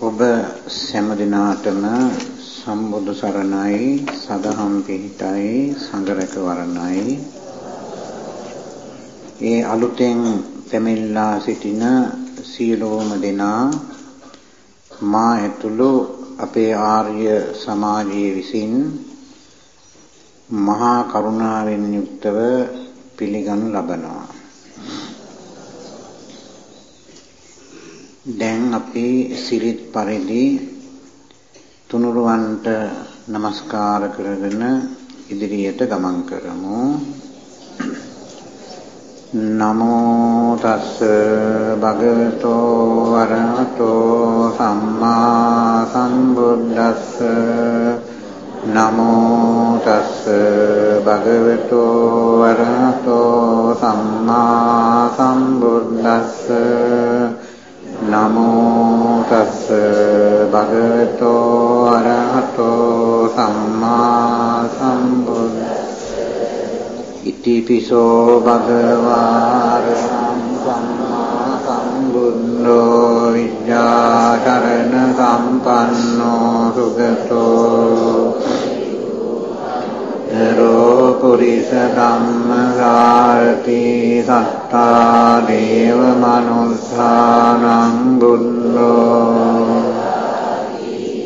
ඔබ සෑම දිනාටම සම්බුදු සරණයි සදහම් පිහිටයි සංඝරක වරණයි. ඒ අලුතෙන් පැමිණලා සිටින සියලුම දෙනා මා ඇතුළු අපේ ආර්ය සමාජයේ විසින් මහා කරුණාවෙන් යුක්තව පිළිගනු ලබනවා. දැන් අපි සිරිත් පරිදි තුනුරුවන්ට নমස්කාර කරගෙන ඉදිරියට ගමන් කරමු. නමෝ තස් භගවතෝ වරහතෝ සම්මා සම්බුද්දස්ස. නමෝ තස් භගවතෝ වරහතෝ සම්මා සම්බුද්දස්ස. නමෝ තස්ස භගවතෝ අරහතෝ සම්මා සම්බුද්දස්ස ඉතිපිසෝ භගවාර සම්මා සම්බුද්ධෝ විද්‍යාචරණ සම්පන්නෝ සුගතෝ රෝ පුරිස ධම්ම සාරති සත්තා දේව මනුස්සානං බුද්ධෝ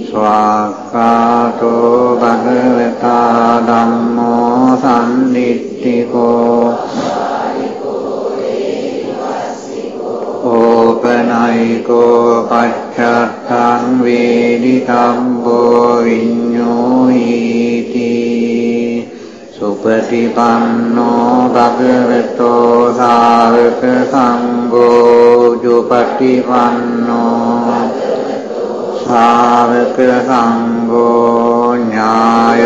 ස්වාක්ඛාතෝ භගවතා ධම්මෝ සම්නිත්තිකෝ ඕපනයිකෝ පච්චත්තං වේදිතම්බෝ විඤ්ඤෝ හීති සුපටිපන්නෝ භගවතෝ සාවක සංඝෝ ජුපටිපන්නෝ සාවක සංඝෝ ඥායපටිපන්නෝ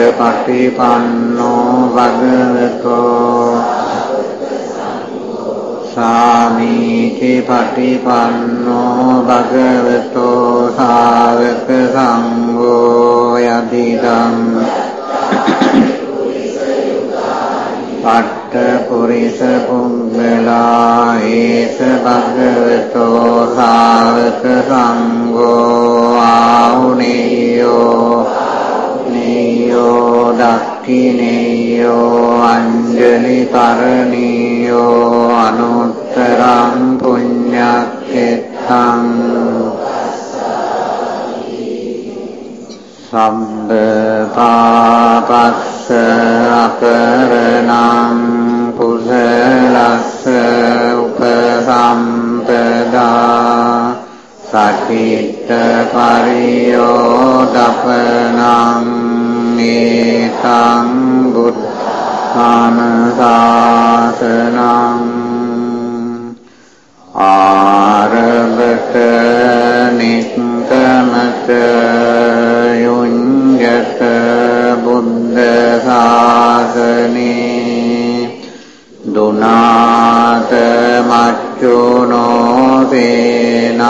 භගවතෝ සාමීචි පටිපන්නෝ භගවතෝ සාවක සංඝෝ යදිදම් පට්ඨ පුරිස පුම්මලා ඒස භගවතෝ සාවක සංඝෝ ආහුනේයෝ නේයෝ දක්ඛිනේයෝ අංජලි තරණීයෝ අනුත්තරං පුඤ්ඤක්ඛෙත්තං සම්බ පාපස්ස අකරණං කුසලස්ස උපසම්පදා සචිත්ත පරියෝදපනං මේතං බුද්ධාන සාසනං ආරබත නික්කමත ශාසනේ දුනාත මච්චුනෝ සේනං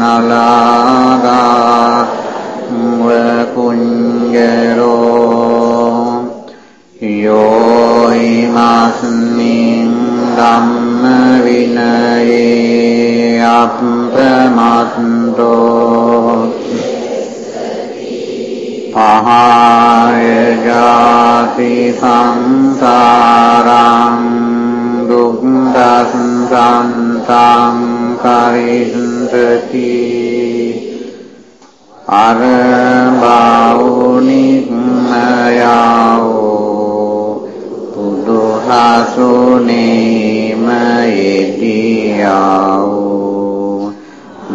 නලාදා වකුඤ්ජරෝ යෝ හිමස්මින් ධම්ම විනයේ අප්‍රමත්තෝ පහය ජාති සංසාරං දුක්ඛසංසන්තං කරිස්සති අරබෞනික්මයෝ පුදුහසුනේමයෙදියෝ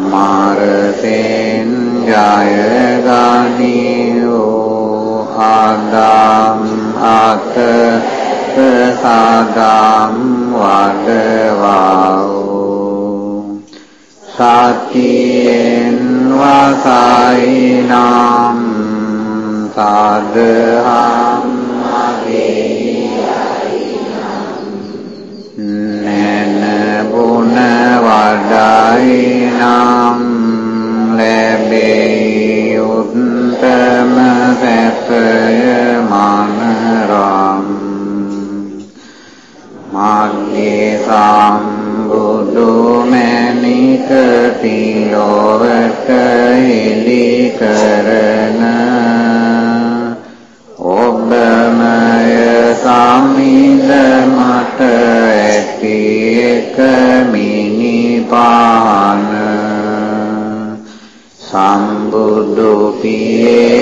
මාරතෙන් ජයගනියෝ ආදම් අත සාදම් වඩවාෝ සතියෙන් වසයිනම් සාදහම් නැන බුණ වඩයිනම් ලැබේ උත්තම සැපය මනරම් මාගේ සම්බුදු මැන නිකති ලොවට එලි කරන ඔබමය සමිඳ මට ඇති එක මිනිපාන සම්බුදු පියේ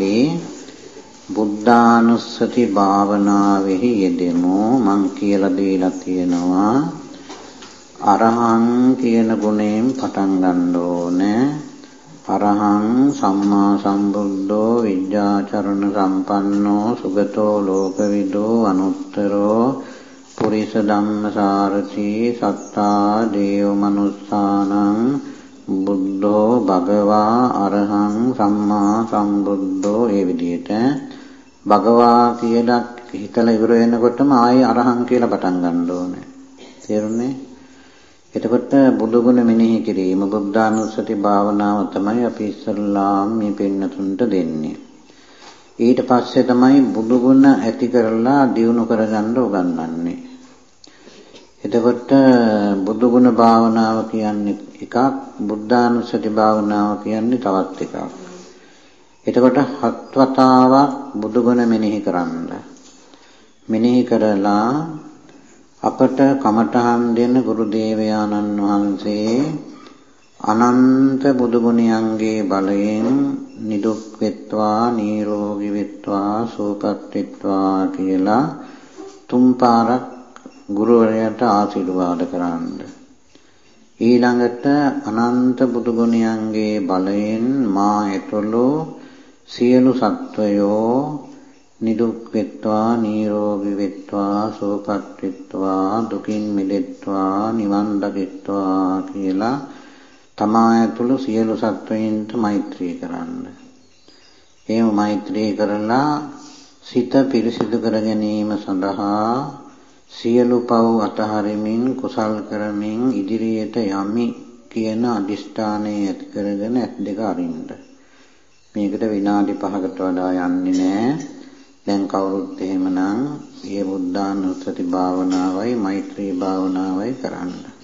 සිරිත් පරිදි බුද්ධානුස්සති භාවනාවෙහි යෙදෙමු. මං කියලා දීලා තියෙනවා අරහං කියන ගුණයෙන් පටන් ගන්න ඕනේ. අරහං සම්මා සම්බුද්ධෝ විද්‍යාචරණ සම්පන්නෝ සුගතෝ ලෝකවිදෝ අනුත්තරෝ පුරිස ධම්මසාරති සත්තා දේව මනුස්සානං බුද්ධෝ භගවා අරහං සම්මා සම්බුද්ධෝ ඒ විදිහට භගවා කියලා හිතලා ඉවර වෙනකොටම ආයේ අරහං කියලා පටන් ගන්න ඕනේ. තේරුණේ? එතකොට බුදුගුණ මෙනෙහි කිරීම බුද්ධානුස්සති භාවනාව තමයි අපි ඉස්සල්ලාම මේ පින්නතුන්ට දෙන්නේ. ඊට පස්සේ තමයි බුදුගුණ ඇති කරලා දියුණු කරගන්න උගන්වන්නේ. එතකොට බුදුගුණ භාවනාව කියන්නේ එකක් බුද්ධානුස්සති භාවනාව කියන්නේ තවත් එකක්. එතකොට හත් වතාවක් බුදුගුණ මෙනෙහි කරන්න. මෙනෙහි කරලා අපට කමඨහන් දෙන ගුරු දේවයානන් වහන්සේ අනන්ත බුදුගුණයන්ගේ බලයෙන් නිදුක් වෙත්වා නිරෝගී වෙත්වා සුවපත් වෙත්වා කියලා තුන් පාරක් ගුරුවරයාට ආශිර්වාද කරන්න. ඊළඟට අනන්ත බුදුගුණයන්ගේ බලයෙන් මා ඇතුළු සියලු සත්වයෝ නිදුක් වෙත්වා නිරෝගී වෙත්වා සුවපත් වෙත්වා දුකින් මිදෙත්වා නිවන් දකිත්වා කියලා තමා ඇතුළු සියලු සත්වයින්ට මෛත්‍රී කරන්න. එහෙම මෛත්‍රී කරලා සිත පිරිසිදු කර ගැනීම සඳහා සියලු පව් අතහරිමින් කුසල් කරමින් ඉදිරියට යමි කියන අදිෂ්ඨානය ඇති කරගෙන ඇස් දෙක අරින්න. මේකට විනාඩි 5කට වඩා යන්නේ නැහැ. දැන් කවුරුත් එහෙමනම් මේ බුද්ධානුස්සති භාවනාවයි මෛත්‍රී භාවනාවයි කරන්න.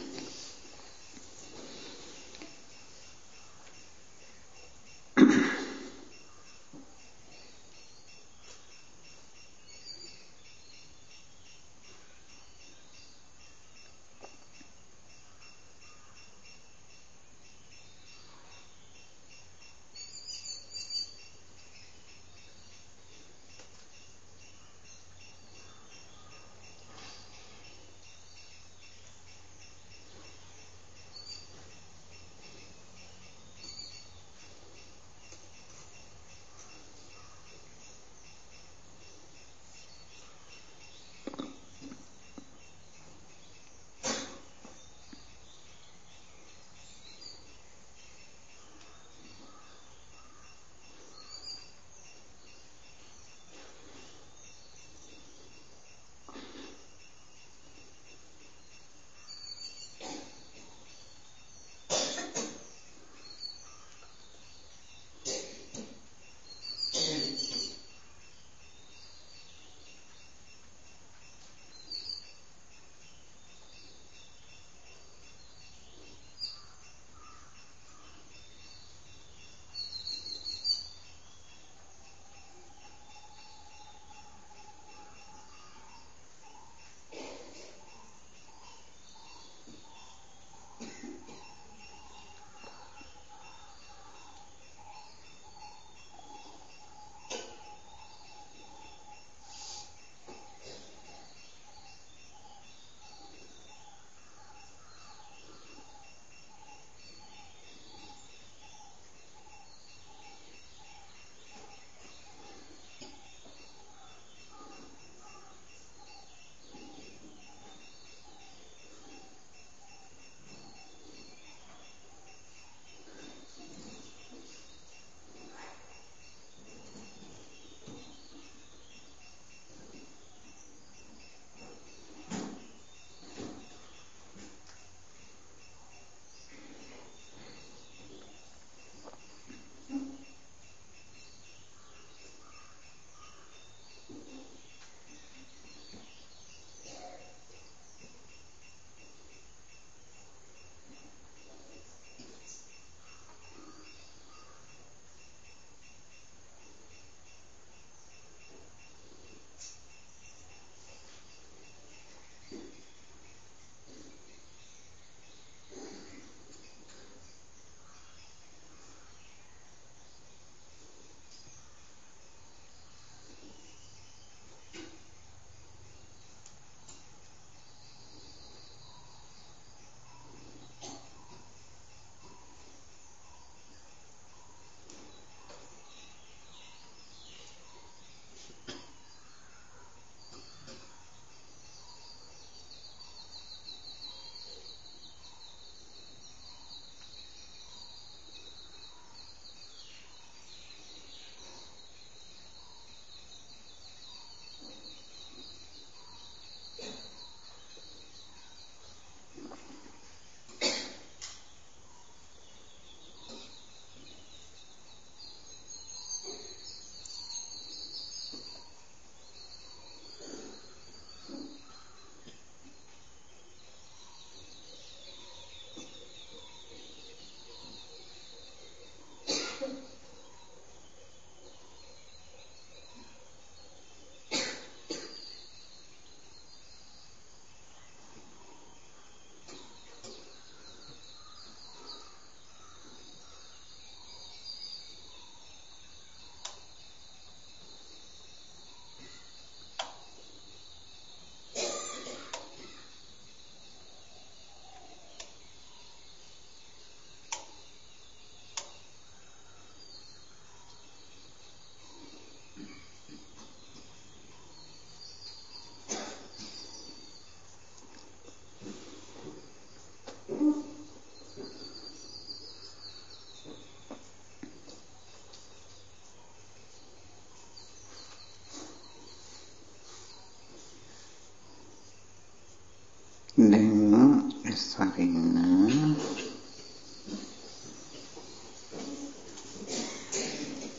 දැන් එස්සකින්න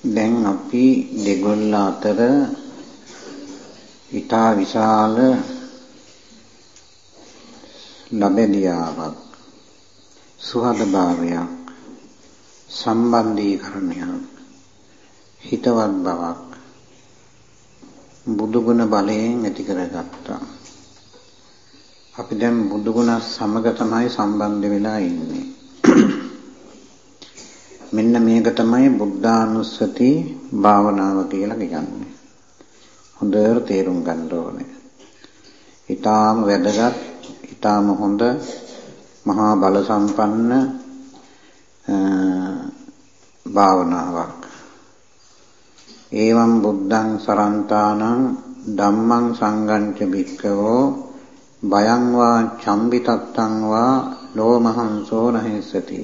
දැන් අපි දෙගොල්ල අතර ඊටා විශාල ලැබෙලියාවක් සුහදභාවයක් සම්බන්ධීකරණයක් හිතවත් බවක් බුදුගුණ බලයෙන් ඇති කරගත්තා. අපි දැන් බුදු ගුණ සමග තමයි සම්බන්ධ වෙලා ඉන්නේ. මෙන්න මේක තමයි බුද්ධානුස්සති භාවනාව කියලා කියන්නේ. හොඳට තේරුම් ගන්න ඕනේ. ඊටාම වැදගත්, ඊටාම හොඳ මහා බල සම්පන්න භාවනාවක්. ඒවම් බුද්ධං සරන්තානං ධම්මං සංගංච භික්ඛවෝ බයං වා චම්බිතත්තං වා ලෝමහංසෝ නහිස්සති.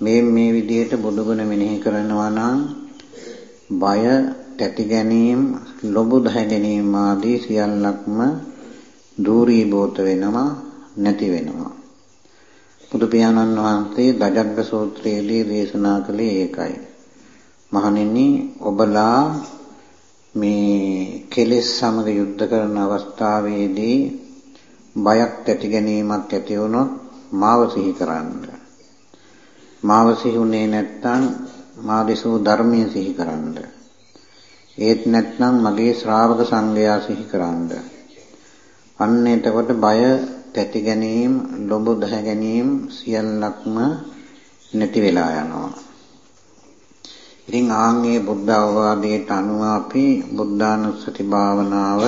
මේ මේ විදිහට බුදුගුණ මෙනෙහි කරනවා නම් බය තැති ගැනීම ලොබු දහ ගැනීම ආදී සියල්ලක්ම දූරීභූත වෙනවා නැති වෙනවා. බුදු පියාණන් වහන්සේ දජග්ග සූත්‍රයේදී දේශනා කළේ ඒකයි. මහණෙනි ඔබලා මේ කෙලෙස් සමග යුද්ධ කරන අවස්ථාවේදී බයක් ඇති ගැනීමක් ඇති වුණොත් මාව සිහි කරන්න. මාව සිහුනේ නැත්නම් මා දෙසූ ධර්මයේ සිහි කරන්න. ඒත් නැත්නම් මගේ ශ්‍රාවක සංඝයා සිහි කරන්න. අන්න එතකොට බය තැති ගැනීම, ලොබ දහ ගැනීම සියල්ලක්ම නැති වෙලා යනවා. ඉතින් ආන්ගේ බුද්ධ අවවාදයට අනුව අපි බුද්ධානුස්සති භාවනාව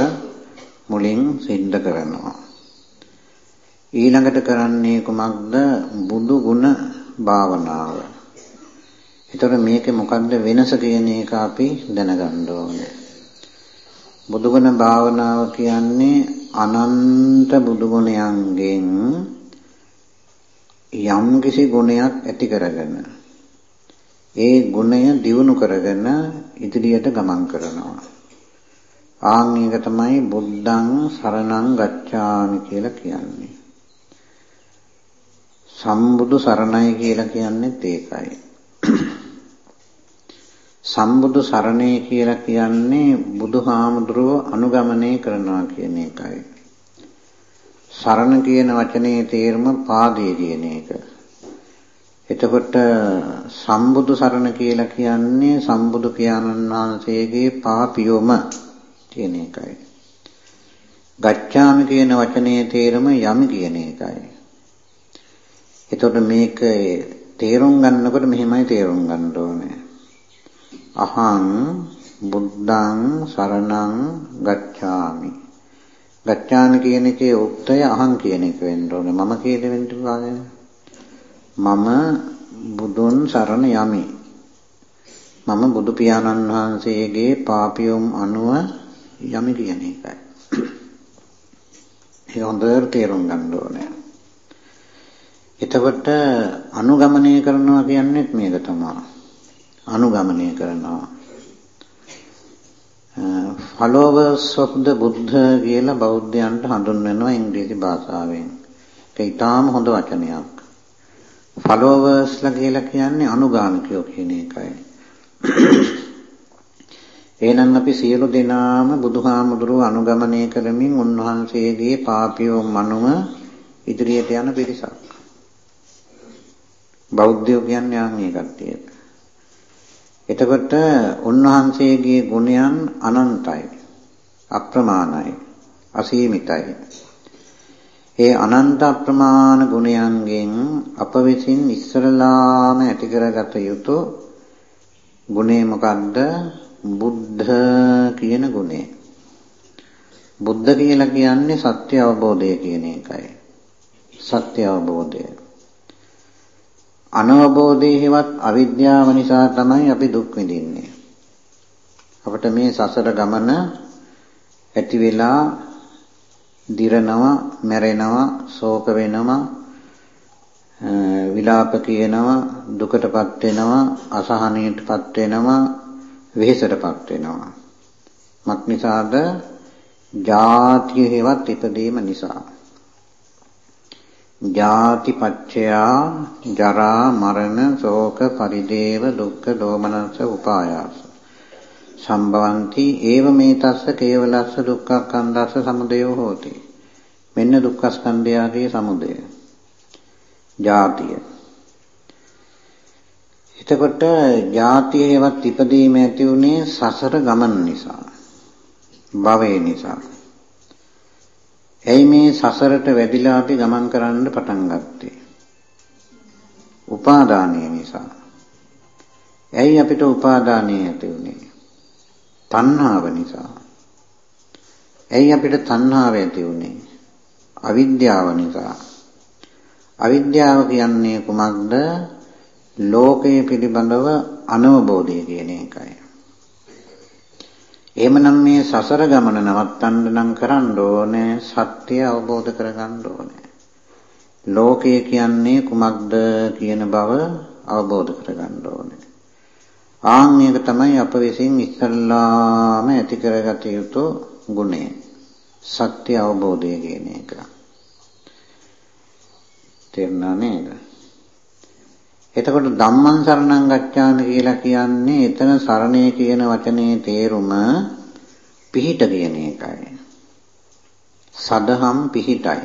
මුලින් සිද්ධ කරනවා. ඊළඟට කරන්නේ කුමක්ද බුදු ගුණ භාවනාව. ඒතර මේකේ මොකද්ද වෙනස කියන එක අපි දැනගන්න ඕනේ. බුදු ගුණ භාවනාව කියන්නේ අනන්ත බුදු ගුණයන්ගෙන් යම් කිසි ගුණයක් ඇති කරගෙන ඒ ගුණය දියුණු කරගෙන ඉදිරියට ගමන් කරනවා. ආන් එක තමයි බුද්ධං සරණං ගච්ඡාමි කියලා කියන්නේ. සම්බුදු සරණයි කියලා කියන්නේත් ඒකයි. සම්බුදු සරණේ කියලා කියන්නේ බුදුහාමුදුරුව අනුගමනය කරනවා කියන එකයි. සරණ කියන වචනේ තේරුම පාදේ කියන එක. එතකොට සම්බුදු සරණ කියලා කියන්නේ සම්බුදු පියාණන් වහන්සේගේ පාපියොම කියන එකයි. ගච්ඡාමි කියන වචනේ තේරුම යමි කියන එකයි. එතකොට මේක තේරුම් ගන්නකොට මෙහෙමයි තේරුම් ගන්න ඕනේ. අහං බුද්ධං සරණං ගච්ඡාමි. ගච්ඡාමි කියන එකේ උක්තය අහං කියන එක වෙන්න ඕනේ. මම කියලා වෙන්න බෑ. මම බුදුන් සරණ යමි. මම බුදු පියාණන් වහන්සේගේ පාපියොම් අනුව යමි කියන එකයි. ඒ හොඳට තේරුම් ගන්න ඕනේ. එතකොට අනුගමනය කරනවා කියන්නේත් මේක තමයි. අනුගමනය කරනවා. followers of the Buddha කියලා බෞද්ධයන්ට හඳුන්වනවා ඉංග්‍රීසි භාෂාවෙන්. ඒක ඊටාම හොඳ වචනයක්. followers ලා කියලා කියන්නේ අනුගාමිකයෝ කියන එකයි. එහෙනම් අපි සියලු දෙනාම බුදුහාමුදුරුව අනුගමනය කරමින් උන්වහන්සේගේ පාපියෝ මනුව ඉදිරියට යන පිරිසක්. බෞද්ධයෝ කියන්නේ ආන් මේ කට්ටියට. එතකොට උන්වහන්සේගේ ගුණයන් අනන්තයි. අප්‍රමාණයි. අසීමිතයි. ඒ අනන්ත අප්‍රමාණ ගුණයන්ගෙන් අප විසින් ඉස්සරලාම ඇති කරගත යුතු ගුණය මොකද්ද? බුද්ධ කියන ගුණය. බුද්ධ කියලා කියන්නේ සත්‍ය අවබෝධය කියන එකයි. සත්‍ය අවබෝධය. අනවබෝධයේවත් අවිද්‍යාව නිසා තමයි අපි දුක් විඳින්නේ. අපිට මේ සසර ගමන ඇති වෙලා දිරනවා, මැරෙනවා, ශෝක වෙනවා, විලාප කියනවා, දුකටපත් වෙනවා, අසහනයටපත් වෙනවා, වෙහෙසටපත් වෙනවා. මක් නිසාද? ජාතිය හේවත් ඉපදීම නිසා. ජාති පච්චයා ජරා මරණ ශෝක පරිදේව දුක්ඛ දෝමනස්ස උපායාස. සම්භවಂತಿ ඒව මේ තස්ස කේවලස්ස දුක්ඛක්ඛන්දස්ස සමුදයෝ හෝති. මෙන්න දුක්ඛස්කන්ධයාගේ සමුදය. ජාතිය. එතකොට ජාතියේවත් ඉපදීම ඇති උනේ සසර ගමන නිසා භවය නිසා. ඇයි මේ සසරට වැදිලා අපි ගමන් කරන්න පටන් ගත්තේ? උපාදානය නිසා. ඇයි අපිට උපාදානය ඇති වුනේ? තණ්හාව නිසා. ඇයි අපිට තණ්හාව ඇති වුනේ? අවිද්‍යාව නිසා. අවිද්‍යාව කියන්නේ කුමක්ද? ලෝකයේ පිළිබඳව අනවබෝධය කියන එකයි. එහෙමනම් මේ සසර ගමන නවත්තන්න නම් කරන්න ඕනේ සත්‍ය අවබෝධ කරගන්න ඕනේ. ලෝකය කියන්නේ කුමක්ද කියන බව අවබෝධ කරගන්න ඕනේ. ආන් මේක තමයි අප විසින් ඉස්සල්ලාම ඇති කරගත යුතු ගුණය. සත්‍ය අවබෝධය කියන එක. තේරුණා නේද? එතකොට ධම්මං සරණං ගච්ඡාමි කියලා කියන්නේ එතන සරණේ කියන වචනේ තේරුම පිහිට කියන එකයි. සදහම් පිහිටයි.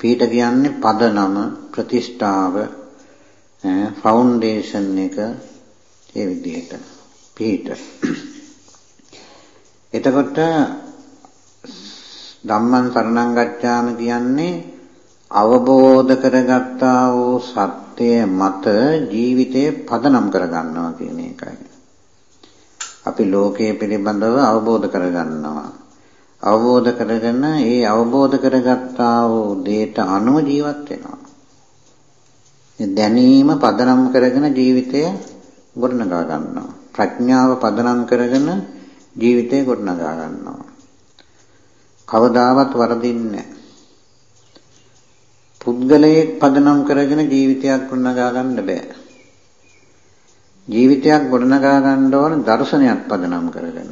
පිහිට කියන්නේ පදනම ප්‍රතිෂ්ඨාව ෆවුන්ඩේෂන් එක ඒ විදිහට පිහිට. එතකොට ධම්මං සරණං ගච්ඡාමි කියන්නේ අවබෝධ කරගත්තා වූ සත්‍ය தත්ත්වය මත ජීවිතය පදනම් කරගන්නවා කියන එකයි. අපි ලෝකයේ පිළිබඳව අවබෝධ කරගන්නවා. අවබෝධ කරගෙන ඒ අවබෝධ කරගත්තා වූ දේට අනුව ජීවත් වෙනවා. දැනීම පදනම් කරගෙන ජීවිතය ගොඩනගා ගන්නවා. ප්‍රඥාව පදනම් කරගෙන ජීවිතය ගොඩනගා ගන්නවා. කවදාවත් වරදින්නේ නැහැ. පුද්ගලයෙක් පදනම් කරගෙන ජීවිතයක් ගොඩනගා ගන්න බෑ. ජීවිතයක් ගොඩනගා ගන්න ඕන දර්ශනයක් පදනම් කරගෙන.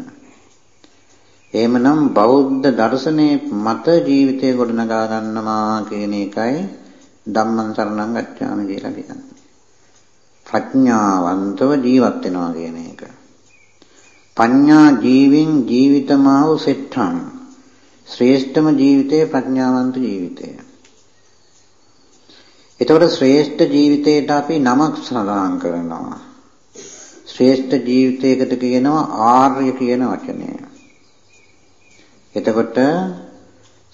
එහෙමනම් බෞද්ධ දර්ශනයේ මත ජීවිතය ගොඩනගා ගන්නවා කියන එකයි ධම්මං සරණං ගච්ඡාමි කියලා කියන්නේ. ප්‍රඥාවන්තව ජීවත් වෙනවා කියන එක. පඤ්ඤා ජීවින් ජීවිතමාව සෙට්ඨං ශ්‍රේෂ්ඨම ජීවිතය ප්‍රඥාවන්ත ජීවිතය. එතකොට ශ්‍රේෂ්ඨ ජීවිතයට අපි නමක් සඳහන් කරනවා. ශ්‍රේෂ්ඨ ජීවිතයකට කියනවා ආර්ය කියන වචනය. එතකොට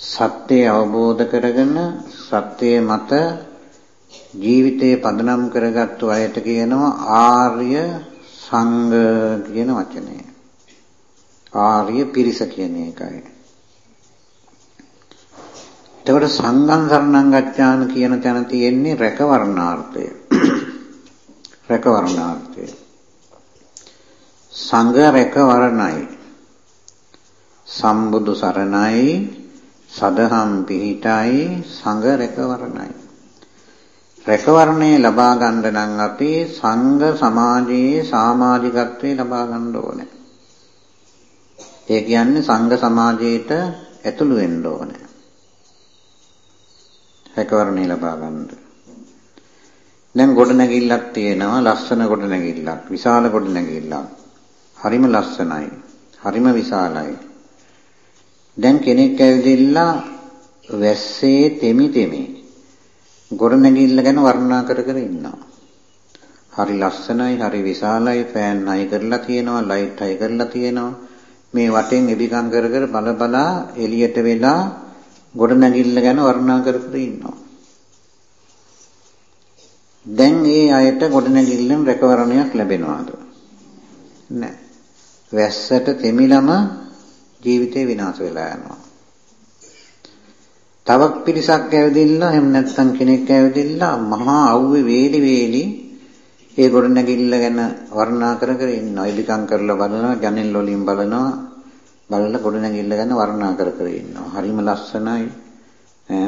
සත්‍යය අවබෝධ කරගෙන සත්‍යයේ මත ජීවිතේ පදනම් කරගත්තු අයට කියනවා ආර්ය සංඝ කියන වචනය. ආර්ය පිරිස කියන එකයි. එතකොට සංඝං සරණං ගච්ඡාන කියන තැන තියෙන්නේ රැකවරණාර්ථය. රැකවරණාර්ථය. සංඝ රැකවරණයි. සම්බුදු සරණයි සදහම් පිහිටයි සංඝ රැකවරණයි. රැකවරණේ ලබා ගන්න නම් අපි සංඝ සමාජයේ සමාජිකත්වයේ ලබා ගන්න ඕනේ. ඒ කියන්නේ සංඝ සමාජයට ඇතුළු වෙන්න ඕනේ. රැකවරණය ලබා ගන්නට. දැන් ගොඩනැගිල්ලක් තියෙනවා ලස්සන ගොඩනැගිල්ලක් විශාල ගොඩනැගිල්ලක්. හරිම ලස්සනයි. හරිම විශාලයි. දැන් කෙනෙක් ඇවිදilla වැස්සේ තෙමි තෙමි ගොඩනැගිල්ල ගැන වර්ණනා කර කර ඉන්නවා. හරි ලස්සනයි, හරි විශාලයි, ෆෑන් හයි කරලා තියෙනවා, ලයිට් හයි කරලා තියෙනවා. මේ වටෙන් එබිකම් කර කර බල බලා එළියට වෙලා ගොඩනැගිල්ල ගැන වර්ණනා කර කර ඉන්නවා. දැන් ඒ අයට ගොඩනැගිල්ලෙන් රැකවරණයක් ලැබෙනවද? නැහැ. වැස්සට තෙමිලම ජීවිතේ විනාශ වෙලා යනවා. තවක් පිරිසක් ඇවිදින්න එහෙම නැත්නම් කෙනෙක් ඇවිදින්න මහා අවුවේ වේලි වේලි ඒ ගොඩනැගිල්ල ගැන වර්ණනා කර කර ඉන්නවා. ඉදිකම් කරලා බලනවා, ජනෙල් වලින් බලනවා, බලලා ගොඩනැගිල්ල ගැන වර්ණනා කර කර ඉන්නවා. හරිම ලස්සනයි.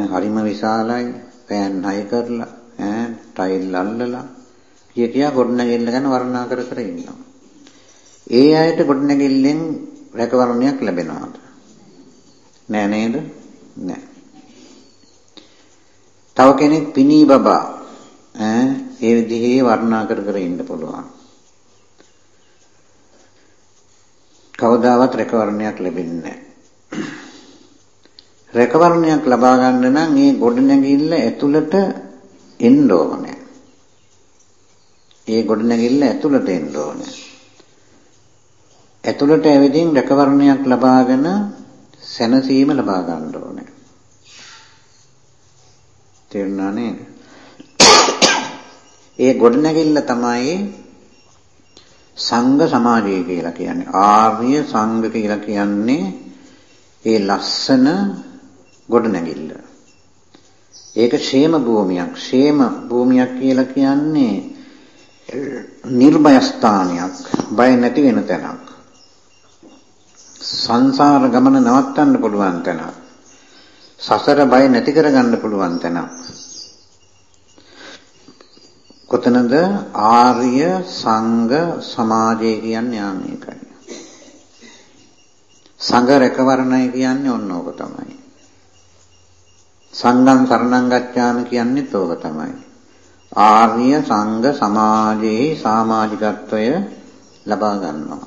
හරිම විශාලයි. පෑන් හයි කරලා ඈ ටයිල් අල්ලලා කිය කියා ගොඩනැගිල්ල ගැන වර්ණනා කර කර ඉන්නවා. ඒ අයට ගොඩනැගිල්ලෙන් රැකවරණයක් ලැබෙනවද? නෑ නේද? නෑ. තව කෙනෙක් පිනී බබා ඈ ඒ විදිහේ වර්ණනා කර කර ඉන්න පුළුවන්. කවදාවත් රැකවරණයක් ලැබෙන්නේ නැහැ. රැකවරණයක් ලබා ගන්න නම් මේ ගොඩනැගිල්ල ඇතුළට එන්න ඕනේ. ඒ ගොඩනැගිල්ල ඇතුළට එන්න ඕනේ. ඇතුළට ඇවිදින් රැකවරණයක් ලබාගෙන සැනසීම ලබා ගන්න ඕනේ. තේරුණා නේද? ඒ ගොඩනැගිල්ල තමයි සංඝ සමාජය කියලා කියන්නේ ආර්ය සංඝ කියලා කියන්නේ ඒ ලස්සන ගොඩනැගිල්ල. ඒක ക്ഷേම භූමියක්. ക്ഷേම භූමියක් කියලා කියන්නේ නිර්භය ස්ථානයක්. බය නැති වෙන තැනක්. සංසාර ගමන නවත්තන්න පුළුවන් තැනක්. සසර බය නැති කරගන්න පුළුවන් තැනක්. කොතනද ආර්ය සංඝ සමාජය කියන්නේ යා මේකයි. සංඝ රැකවරණයි කියන්නේ ඔන්න ඕක තමයි. සංඝං සරණං ගච්ඡාමි කියන්නේත් ඕක තමයි. ආර්ය සංඝ සමාජයේ සමාජිකත්වය ලබා ගන්නවා.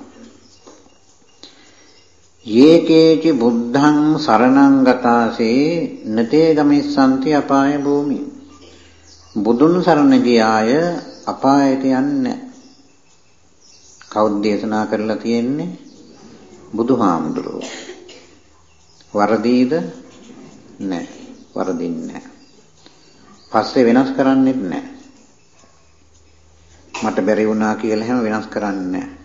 යේකේචි බුද්ධං සරණං ගතාසේ නතේ ගමිස්සanti අපාය භූමි. බුදුන් සරණ ගියාය අපායට යන්නේ කවුද දේශනා කරලා තියෙන්නේ? බුදුහාමුදුරුවෝ. වරදීද? නැහැ. වරදින්නේ නැහැ. පස්සේ වෙනස් කරන්නෙත් නැහැ. මට බැරි වුණා කියලා හැම වෙනස් කරන්නේ නැහැ.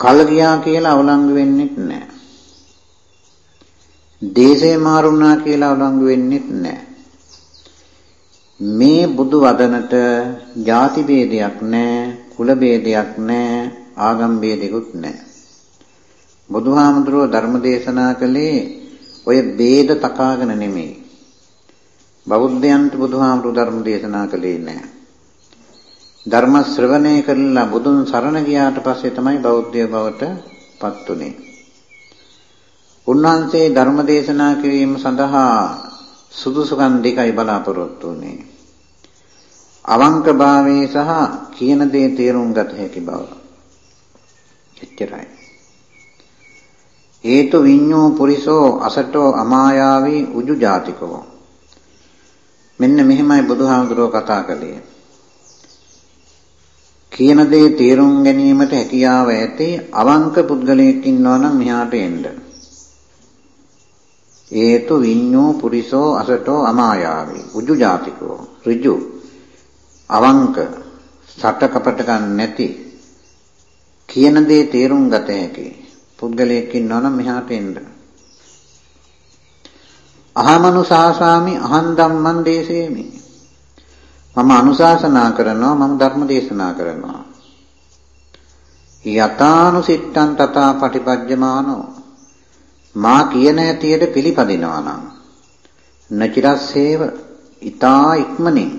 කල ගියා කියලා අවලංගු වෙන්නෙත් නැහැ. දේශේ මාරුණා කියලා උලංගු වෙන්නෙත් නැහැ. මේ බුදු වදනට ಜಾති ભેදයක් නැහැ, කුල ભેදයක් නැහැ, ආගම් ભેදෙකුත් නැහැ. බුදුහාමුදුරුවෝ ධර්ම දේශනා කළේ ඔය ભેද තකාගෙන නෙමෙයි. බෞද්ධයන්ට බුදුහාමුදුරුවෝ ධර්ම දේශනා කළේ නැහැ. ධර්ම ශ්‍රවණය කරලා බුදුන් සරණ ගියාට පස්සේ තමයි බෞද්ධය බවට පත් උනේ. උන්වහන්සේ ධර්ම දේශනා කිරීම සඳහා සුදුසුකම් දෙකයි බලාපොරොත්තු වෙන්නේ. අවංකභාවයේ සහ කියන දේ තේරුම් ගත හැකි බව. එච්චරයි. හේතු විඤ්ඤෝ පුරිසෝ අසටෝ අමායාවී උජු ජාතිකෝ. මෙන්න මෙහෙමයි බුදුහාමුදුරුවෝ කතා කළේ. කියන දේ තේරුම් ගැනීමට හැකියාව ඇති අවංක පුද්ගලයෙක් ඉන්නවා නම් මෙහාට එන්න. හේතු විඤ්ඤෝ පුරිසෝ අසටෝ අමායාවී. උජු ජාතිකෝ. ඍජු. අවංක. සට කපට ගන්න නැති. කියන දේ තේරුම් ගත හැකි. පුද්ගලයෙක් ඉන්නවා නම් මෙහාට එන්න. අහමනුසාසාමි අහං ධම්මං දේශේමි. මම අනුශාසනා කරනවා මම ධර්ම දේශනා කරනවා. යතානුසිට්ඨං තථා පටිපජ්ජමානෝ. මා කියන හැටියට පිළිපදිනවා නම් නචිරස්සේව ඊතා ඉක්මනින්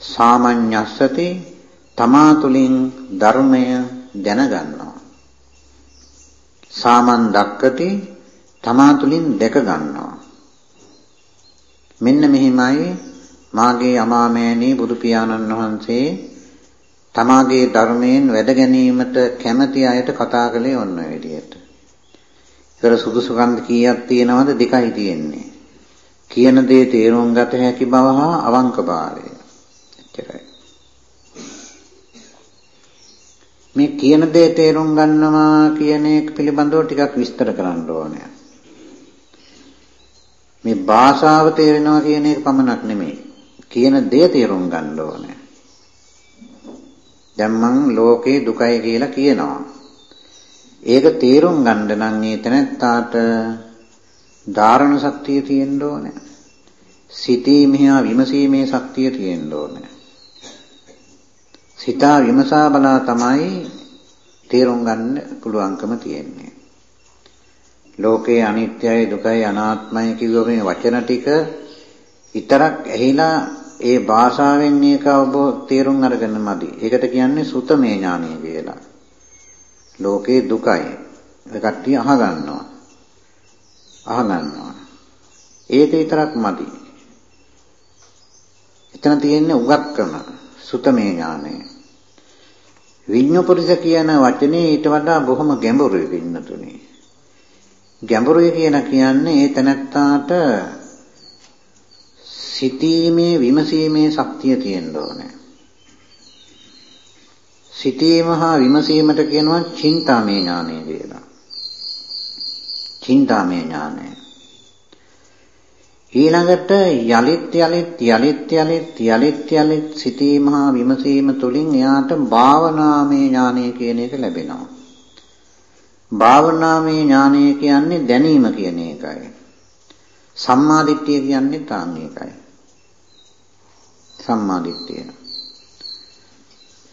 සාමඤ්ඤස්සති තමා තුලින් ධර්මය දැනගන්නවා. සාමන් දක්කති තමා තුලින් දැක ගන්නවා. මෙන්න මෙහිමයි මාගේ අමාමෑණී බුදු පියාණන් වහන්සේ තමාගේ ධර්මයෙන් වැඩ ගැනීමට කැමැති අයට කතා කළේ ඔන්න ඔය විදිහට. ඒතර සුදුසුකම් කීයක් තියෙනවද දෙකයි තියෙන්නේ. කියන දේ තේරුම් ගත හැකි බව හා අවංකභාවය. එච්චරයි. මේ කියන දේ තේරුම් ගන්නවා කියන එක පිළිබඳව ටිකක් විස්තර කරන්න ඕනේ. මේ භාෂාව තේරෙනවා කියන එක පමණක් නෙමෙයි. කියන දේ තේරුම් ගන්න ඕනේ. දැන් මං ලෝකේ දුකයි කියලා කියනවා. ඒක තේරුම් ගන්න නම් ඒ තැනත්තාට ධාරණ ශක්තිය තියෙන්න ඕනේ. සිතීමේ විමසීමේ ශක්තිය තියෙන්න ඕනේ. සිතා විමසා බලා තමයි තේරුම් ගන්න පුළුවන්කම තියෙන්නේ. ලෝකේ අනිත්‍යයි දුකයි අනාත්මයි කියව මේ වචන ටික විතරක් ඇහිලා ඒ භාෂාවෙන් මේක අවබෝධ තේරුම් අරගෙන මදි. ඒකට කියන්නේ සුතමේ ඥානය කියලා. ලෝකේ දුකයි. ඒ කට්ටිය අහගන්නවා. අහගන්නවා. ඒක විතරක් මදි. එතන තියෙන්නේ උගත්කම, සුතමේ ඥානය. විඤ්ඤුපුරිස කියන වචනේ ඊට වඩා බොහොම ගැඹුරුයි වින්නතුනේ. ගැඹුරුයි කියන කියන්නේ ඒ තැනත්තාට සිතීමේ විමසීමේ ශක්තිය තියෙන්න ඕනේ. සිතීම හා විමසීමට කියනවා චින්තාමය ඥානය කියලා. චින්තාමය ඥානය. ඊළඟට යලිත් යලිත් යලිත් යලිත් යලිත් යලිත් සිතීම හා විමසීම තුළින් එයාට භාවනාමය ඥානය කියන එක ලැබෙනවා. භාවනාමය ඥානය කියන්නේ දැනීම කියන එකයි. සම්මාදිට්ඨිය කියන්නේ තාන් එකයි. සම්මාදිට්ඨිය.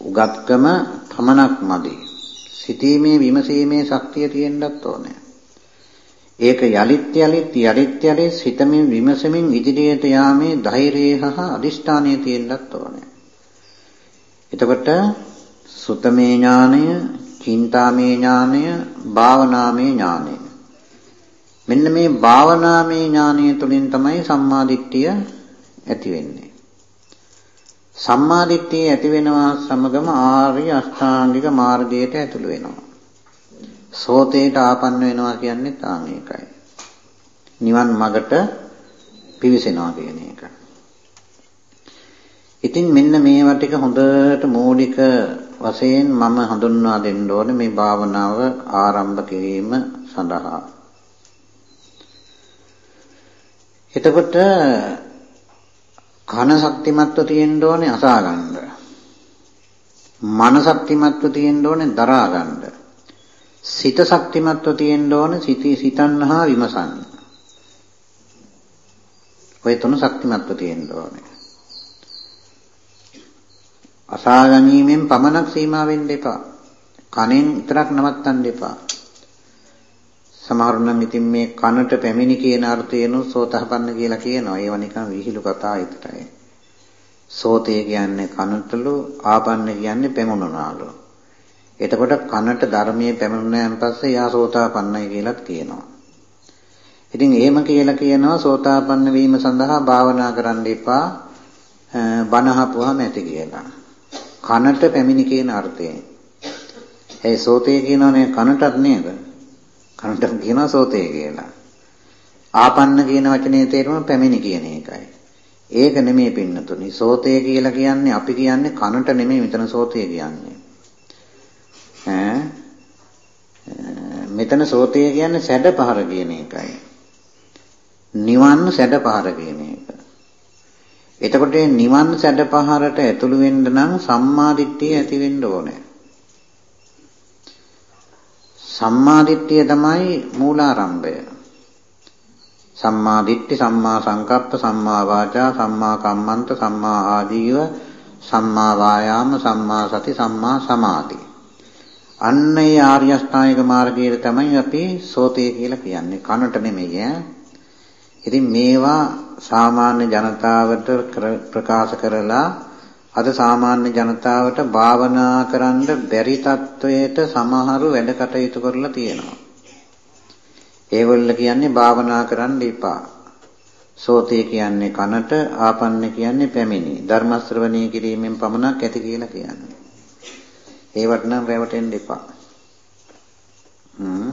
උගත්කම පමණක් මදි. සිතීමේ විමසීමේ ශක්තිය තියෙන්නත් ඕනේ. ඒක යලිත් යලිත් යලිත් යලිත් සිතමින් විමසමින් ඉදිරියට යාමේ ධෛර්යය හා අදිෂ්ඨානය තියෙන්නත් ඕනේ. එතකොට සුතමේ ඥානය, චින්තාමේ ඥානය, භාවනාමේ ඥානය. මෙන්න මේ භාවනාමේ ඥානය තුළින් තමයි සම්මාදිට්ඨිය ඇති වෙන්නේ. සම්මාදිට්ඨිය ඇති වෙනවා සමගම ආර්ය අෂ්ටාංගික මාර්ගයට ඇතුළු වෙනවා. සෝතේට ආපන්න වෙනවා කියන්නේ තාම ඒකයි. නිවන් මගට පිවිසෙනවා කියන එක. ඉතින් මෙන්න මේවා ටික හොඳට මූලික වශයෙන් මම හඳුන්වා දෙන්න ඕනේ මේ භාවනාව ආරම්භ කිරීම සඳහා. එතකොට කන ශක්තිමත්ව තියෙන්න ඕනේ අසා ගන්න. මන ශක්තිමත්ව තියෙන්න ඕනේ දරා ගන්න. සිත ශක්තිමත්ව තියෙන්න ඕනේ සිතී සිතන්න හා විමසන්න. ඔය තුන ශක්තිමත්ව තියෙන්න ඕනේ. අසා ගැනීමෙන් පමණක් සීමා වෙන්න එපා. කනෙන් විතරක් නවත්තන්න එපා. සමහරු නම් ඉතින් මේ කනට පැමිණි කියන අර්ථයෙන් සෝතහපන්න කියලා කියනවා. ඒව නිකන් විහිළු කතා විතරයි. සෝතේ කියන්නේ කනටලු, ආපන්න කියන්නේ පැමුණුනාලු. එතකොට කනට ධර්මයේ පැමුණාන් පස්සේ යා සෝතාපන්නයි කියලාත් කියනවා. ඉතින් එහෙම කියලා කියනවා සෝතාපන්න වීම සඳහා භාවනා කරන්න එපා. බණහපුවාම ඇති කියලා. කනට පැමිණි කියන අර්ථයෙන්. ඒ සෝතේ කියනෝනේ කනටත් නේද? කනට කියනවා සෝතේ කියලා. ආපන්න කියන වචනේ තේරුම පැමිණි කියන එකයි. ඒක නෙමෙයි පින්නතුනි. සෝතේ කියලා කියන්නේ අපි කියන්නේ කනට නෙමෙයි මෙතන සෝතේ කියන්නේ. ඈ මෙතන සෝතේ කියන්නේ සැඩ පහර කියන එකයි. නිවන් සැඩ පහර කියන එක. එතකොට නිවන් සැඩ පහරට ඇතුළු වෙන්න නම් සම්මාදිට්ඨිය ඇති වෙන්න ඕනේ. සම්මාදිට්ඨිය තමයි මූලාරම්භය. සම්මා දිට්ඨි සම්මා සංකප්ප සම්මා වාචා සම්මා කම්මන්ත සම්මා ආජීව සම්මා වායාම සම්මා සති සම්මා සමාධි. අන්න ඒ ආර්ය අෂ්ටාංගික මාර්ගයේ තමයි අපි සෝතේ කියලා කියන්නේ. කනට නෙමෙයි ඈ. ඉතින් මේවා සාමාන්‍ය ජනතාවට ප්‍රකාශ කරලා අද සාමාන්‍ය ජනතාවට භාවනා කරන්න බැරි තත්වයට සමහරු වැඩ කටයුතු කරලා තියෙනවා ඒගොල්ල කියන්නේ භාවනා කරන්න එපා. සෝතේ කියන්නේ කනට, ආපන්න කියන්නේ පැමිණි. ධර්ම ශ්‍රවණය කිරීමෙන් පමණක් ඇති කියලා කියන්නේ. ඒවට නම් රැවටෙන්න එපා. හ්ම්.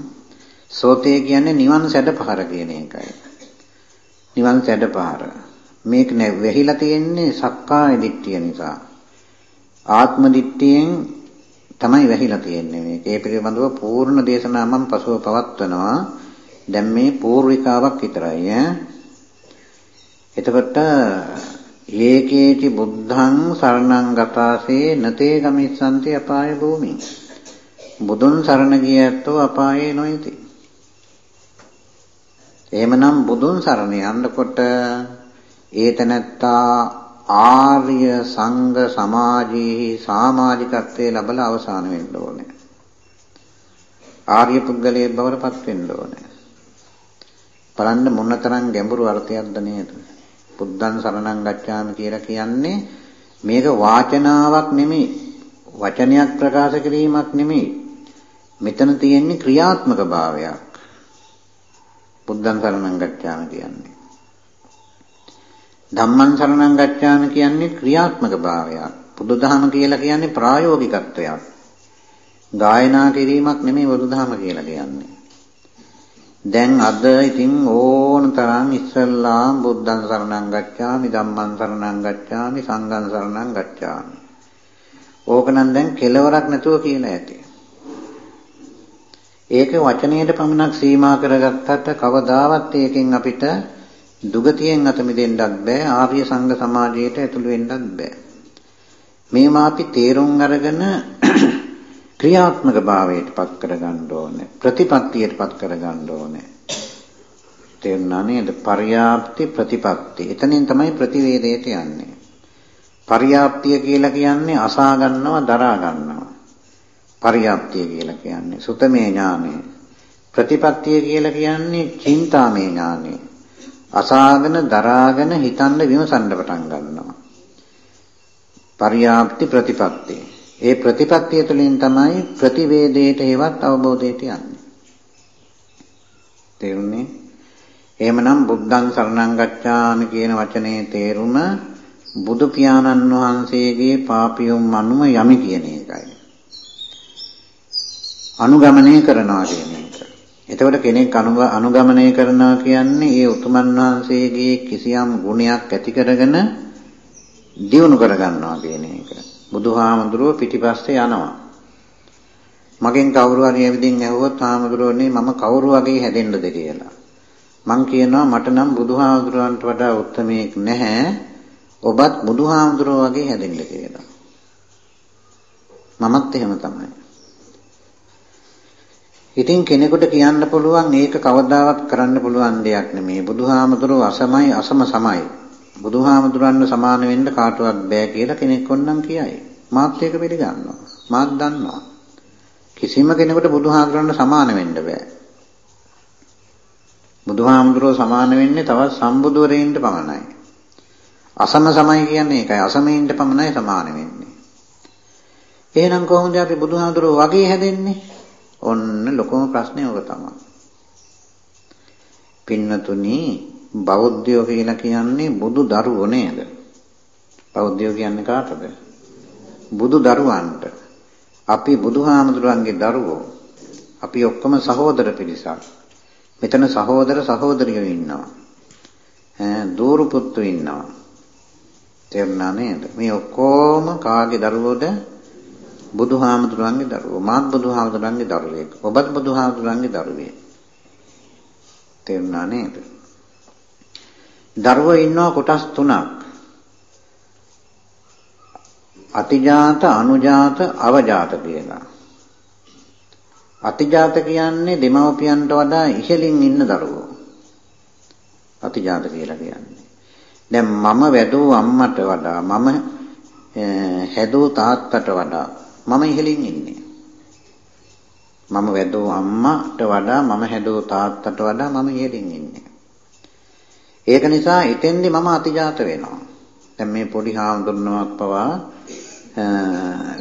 සෝතේ කියන්නේ නිවන් සැඩපහර කියන එකයි. නිවන් සැඩපහර. මේක නෑ වෙහිලා තියෙන්නේ සක්කාය දිට්ඨිය නිසා. ආත්ම දිට්ඨියෙන් තමයි වෙහිලා තියෙන්නේ මේක. ඒ පිළිබඳව පූර්ණ දේශනා මම පසුව පවත්වනවා. දැන් මේ පූර්විකාවක් විතරයි ඈ. එතකොට ඒකේචි බුද්ධං සරණං ගතාසේ නතේ ගමිස්සන්ති අපාය භූමි. බුදුන් සරණ ගියැත්තෝ අපායේ නොයති. එහෙමනම් බුදුන් සරණ යනකොට ඒතනත්තා ආර්ය සංඝ සමාජයේ සමාජිකත්වයේ ලැබලා අවසාන වෙන්න ඕනේ. ආර්ය පුද්ගලයෙක් බවට පත් වෙන්න ඕනේ. බලන්න මොනතරම් ගැඹුරු අර්ථයක්ද නේද? බුද්ධං සරණං ගච්ඡාමි කියලා කියන්නේ මේක වාචනාවක් නෙමෙයි. වචනයක් ප්‍රකාශ කිරීමක් නෙමෙයි. මෙතන තියෙන්නේ ක්‍රියාත්මක භාවයක්. බුද්ධං සරණං ගච්ඡාමි කියන්නේ. ධම්මං සරණං ගච්ඡාමි කියන්නේ ක්‍රියාත්මක භාවයක්. බුදුදහම කියලා කියන්නේ ප්‍රායෝගිකත්වයක්. ගායනා කිරීමක් නෙමෙයි බුදුදහම කියලා කියන්නේ. දැන් අද ඉතින් ඕන තරම් ඉස්සල්ලා බුද්ධං සරණං ගච්ඡාමි ධම්මං සරණං ගච්ඡාමි සංඝං සරණං ගච්ඡාමි. ඕකනම් දැන් කෙලවරක් නැතුව කියලා ඇති. ඒක වචනයට පමණක් සීමා කරගත්තට කවදාවත් ඒකෙන් අපිට දුගතියෙන් අත මිදෙන්නත් බෑ ආර්ය සංඝ සමාජයට ඇතුළු වෙන්නත් බෑ. මේව අපි තේරුම් අරගෙන ක්‍රියාත්මක භාවයට පත් කරගන්න ඕනේ. ප්‍රතිපත්තියට පත් කරගන්න ඕනේ. තේරුණා නේද? පර්යාප්ති ප්‍රතිපත්ති. එතනින් තමයි ප්‍රතිවේදයට යන්නේ. පර්යාප්තිය කියලා කියන්නේ අසා ගන්නවා, දරා ගන්නවා. පර්යාප්තිය කියලා කියන්නේ සුතමේ ඥානය. ප්‍රතිපත්තිය කියලා කියන්නේ චින්තාමේ ඥානය. අසාගෙන දරාගෙන හිතන්න විමසන්න පටන් ගන්නවා. පර්යාප්ති ප්‍රතිපත්තිය. ඒ ප්‍රතිපත්තිය තුළින් තමයි ප්‍රතිවේදයට හේවත් අවබෝධයට යන්නේ. තේරුණේ? එහෙමනම් බුද්ධං සරණං ගච්ඡාමි කියන වචනේ තේරුම බුදු පියාණන් වහන්සේගේ පාපියුම් අනුම යමි කියන එකයි. අනුගමනය කරනවා කියන එක. එතකොට කෙනෙක් අනුගමනය කරනවා කියන්නේ ඒ උතුමන් වහන්සේගේ කිසියම් ගුණයක් ඇති කරගෙන දියුණු කරගන්නවා කියන එක. බුදුහාමුදුරුව පිටිපස්සේ යනවා. මගෙන් කවුරු හරි ඇවිදින් ඇහුවොත් හාමුදුරුවනේ මම කවුරු වගේ හැදෙන්නද කියලා. මං කියනවා මට නම් බුදුහාමුදුරුවන්ට වඩා උත්මයෙක් නැහැ. ඔබත් බුදුහාමුදුරුව වගේ හැදෙන්න කියලා. මමත් එහෙම තමයි. ඉතින් කෙනෙකුට කියන්න පුළුවන් ඒක කවදාවත් කරන්න පුළුවන් දෙයක් නෙමෙයි. බුදුහාමුදුරුව අසමයි අසම සමයි. බුදුහාමුදුරන්න සමාන වෙන්න කාටවත් බෑ කියලා කෙනෙක් ඕනනම් කියයි. මාත් ඒක පිළිගන්නවා. මාත් දන්නවා. කිසිම කෙනෙකුට බුදුහාමුදුරන්න සමාන වෙන්න බෑ. බුදුහාමුදුරුව සමාන වෙන්නේ තවත් සම්බුදුවරයින්ට පමණයි. අසම සමයි කියන්නේ ඒකයි. අසමයින්ට පමණයි සමාන වෙන්නේ. එහෙනම් කොහොමද අපි බුදුහාමුදුරුව වගේ හැදෙන්නේ? ඔන්න ලොකම ප්‍රශ්නේ ඔක තමයි. පින්නතුනි බෞද්ධයෝ කියලා කියන්නේ බුදු දරුවෝ නේද? බෞද්ධයෝ කියන්නේ කාටද? බුදු දරුවන්ට. අපි බුදුහාමුදුරන්ගේ දරුවෝ. අපි ඔක්කොම සහෝදර පිරිසක්. මෙතන සහෝදර සහෝදරියෝ ඉන්නවා. ඈ දూరు පුත්තු ඉන්නවා. තේරුණා නේද? මේ ඔක්කොම කාගේ දරුවෝද? බුදුහාමුදුරන්ගේ දරුවෝ. මාත් බුදුහාමුදුරන්ගේ දරුවෙක්. ඔබත් බුදුහාමුදුරන්ගේ දරුවෙක්. තේරුණා නේද? දරුවෝ ඉන්නවා කොටස් තුනක්. අතිජාත, අනුජාත, අවජාත කියලා. අතිජාත කියන්නේ දෙමව්පියන්ට වඩා ඉහළින් ඉන්න දරුවෝ. අතිජාත කියලා කියන්නේ. දැන් මම වැදූ අම්මට වඩා මම හැදූ තාත්තට වඩා මම ඉහළින් ඉන්නේ. මම වැදූ අම්මාට වඩා මම හැදූ තාත්තට වඩා මම ඉහළින් ඉන්නේ. ඒක නිසා එතෙන්දි මම අතිජාත වෙනවා. දැන් මේ පොඩි හාමුදුරනමක් පවා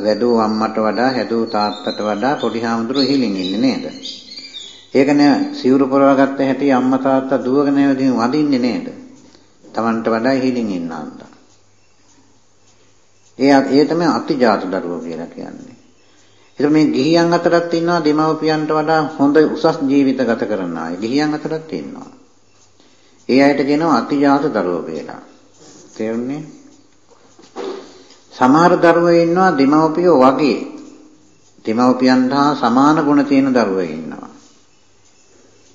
වැදූ අම්මට වඩා හැදූ තාත්තට වඩා පොඩි හාමුදුරු ඉහළින් ඉන්නේ නේද? ඒකනේ සිවුරු පොරවගත්ත හැටි අම්මා තාත්තා දුවගෙන ඇවිදින් වදින්නේ නේද? Tamanට වඩා ඉහළින් ඉන්න අන්දා. ඒ ඒ තමයි අතිජාත දරුවෝ කියලා කියන්නේ. ඒතර මේ ගිහියන් අතරත් ඉන්නවා දෙමව්පියන්ට වඩා හොඳ උසස් ජීවිත ගත කරන අය. ගිහියන් අතරත් ඉන්නවා. ඒ අයට කියනවා අතිජාත දරුවෝ කියලා. තේරුණේ? සමහර දරුවෝ ඉන්නවා දෙමව්පියෝ වගේ. දෙමව්පියන්ට හා සමාන ගුණ තියෙන දරුවෝ ඉන්නවා.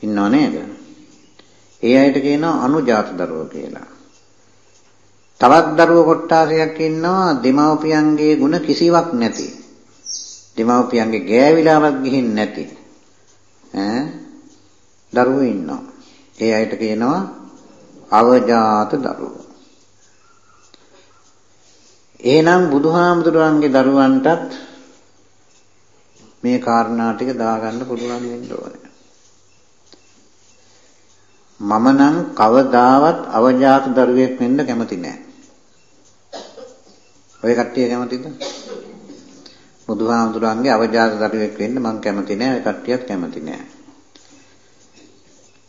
ඉන්නව නේද? ඒ අයට කියනවා අනුජාත දරුවෝ කියලා. තවත් දරුවෝ කොට්ටාසයක් ඉන්නවා දෙමව්පියන්ගේ ಗುಣ කිසිවක් නැති. දෙමව්පියන්ගේ ගෑවිලාවක් ගිහින් නැති. ඈ දරුවෝ ඉන්නවා. ඒ අයට කියනවා අවජාත දරුවෝ. එහෙනම් බුදුහාමුදුරන්ගේ දරුවන්ටත් මේ කාරණා ටික දාගන්න පුළුවන් වෙන්න ඕනේ. මම නම් කවදාවත් අවජාත දරුවෙක් වෙන්න කැමති නෑ. ඔය කට්ටිය කැමතිද? බුදුහාමුදුරන්ගේ අවජාත දරුවෙක් වෙන්න මම කැමති නෑ. ඔය කට්ටියත් කැමති නෑ.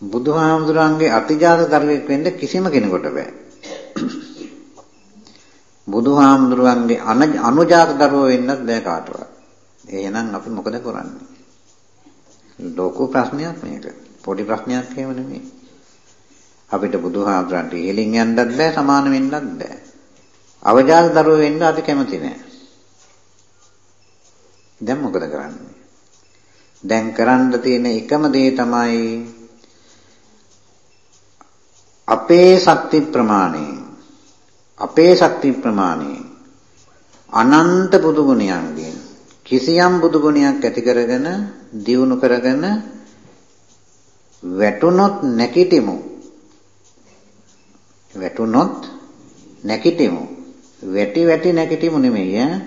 බුදුහාමුදුරන්ගේ අතිජාත දරුවෙක් වෙන්න කිසිම කෙනෙකුට බෑ. බුදුහාමුදුරුවන්ගේ අනුජාත දරුවෝ වෙන්නත් බෑ කාටවත්. එහෙනම් අපි මොකද කරන්නේ? ලෝක ප්‍රශ්නයක් මේක. පොඩි ප්‍රශ්නයක් එහෙම නෙමෙයි. අපිට බුදුහාමුදුරන්ට ඉහළින් යන්නත් බෑ සමාන වෙන්නත් බෑ. අවජාත දරුවෝ වෙන්න අපි කැමති නෑ. දැන් මොකද කරන්නේ? දැන් කරන්න තියෙන එකම දේ තමයි අපේ ශක්ති ප්‍රමාණය අපේ ශක්ති ප්‍රමාණය අනන්ත බුදු ගුණයන්ගෙන් කිසියම් බුදු ගුණයක් ඇති කරගෙන දියුණු කරගෙන වැටුනොත් නැකිටිමු වැටුනොත් නැකිටිමු වැටි වැටි නැකිටිමු නෙමෙයි ඈ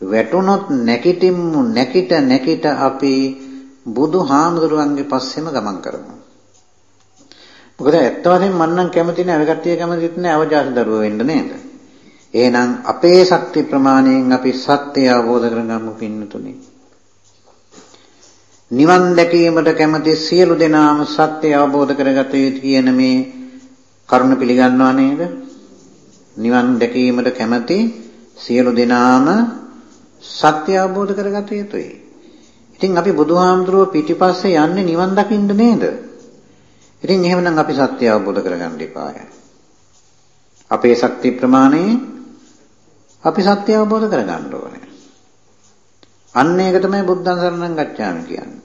වැටුනොත් නැකිටිමු නැකිට නැකිට අපි බුදු හාමුදුරුවන්ගේ පස්සෙම ගමන් කරමු මොකද ඇත්ත වශයෙන්ම මම නම් කැමති නෑ අර කට්ටිය කැමතිත් නෑ අවජාත දරුවෝ වෙන්න නේද? එහෙනම් අපේ ශක්ති ප්‍රමාණයෙන් අපි සත්‍ය අවබෝධ කරගමු පින්නතුනි. නිවන් දැකීමට කැමති සියලු දෙනාම සත්‍ය අවබෝධ කරගත යුතු කියන මේ කරුණ පිළිගන්නවා නේද? නිවන් දැකීමට කැමති සියලු දෙනාම සත්‍ය අවබෝධ කරගත යුතුයි. ඉතින් අපි බුදුහාමුදුරුව පිටිපස්සේ යන්නේ නිවන් දකින්න නේද? ඉතින් එහෙමනම් අපි සත්‍ය අවබෝධ කරගන්න එපාය. අපේ ශක්ති ප්‍රමාණය අපි සත්‍ය අවබෝධ කරගන්න ඕනේ. අන්න ඒක තමයි බුද්ධං සරණං ගච්ඡාමි කියන්නේ.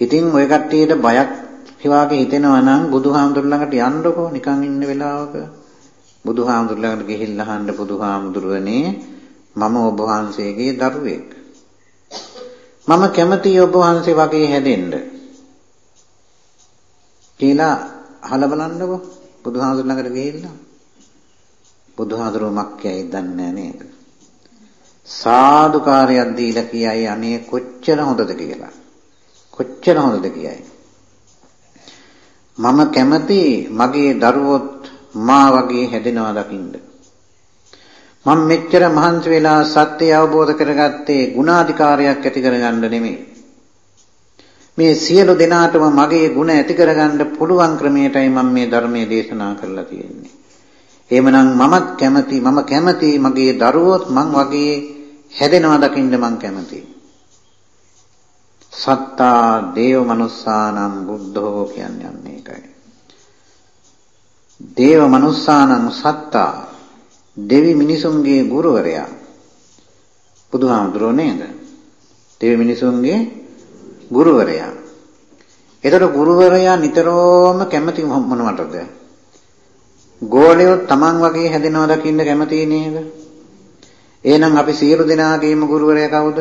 ඉතින් ওই කට්ටියට බයක් හිවාගේ හිතෙනවා නම් බුදුහාමුදුර ළඟට යන්නකෝ නිකන් ඉන්න වෙලාවක බුදුහාමුදුර ළඟට ගිහිල්ලා අහන්න බුදුහාමුදුරනේ මම ඔබ වහන්සේගේ දරුවෙක්. මම කැමතියි ඔබ වහන්සේ වගේ හැදෙන්න. කියලා අහලා බලන්නකෝ බුදුහාමුදුර ළඟට ගිහිල්ලා බුදුහාමුදුරුව මක්කයි දන්නේ නේද සාදුකාරයක් දීලා කියයි අනේ කොච්චර හොඳද කියලා කොච්චර හොඳද කියයි මම කැමති මගේ දරුවොත් මා වගේ හැදෙනවා දකින්න මම මෙච්චර මහන්සි වෙලා සත්‍ය අවබෝධ කරගත්තේ ගුණාධිකාරයක් ඇති කරගන්න නෙමෙයි මේ සියලු දෙනාටම මගේ ಗುಣ ඇති කරගන්න පුළුවන් ක්‍රමයටයි මම මේ ධර්මයේ දේශනා කරලා තියෙන්නේ. එහෙමනම් මමත් කැමති මම කැමති මගේ දරුවොත් මං වගේ හැදෙනවා දකින්න මං කැමති. සත්තා දේව මනුස්සානම් බුද්ධෝ කියන්නේ අන්න ඒකයි. දේව මනුස්සානම් සත්තා දෙවි මිනිසුන්ගේ ගුරුවරයා බුදුහාමුදුරෝ නේද? දෙවි මිනිසුන්ගේ ගුරුවරයා. ඒතර ගුරුවරයා නිතරම කැමති මොනවටද? ගෝලියෝ Taman වගේ හැදෙනවා දකින්න කැමති නේද? එහෙනම් අපි සියලු දෙනාගේම ගුරුවරයා කවුද?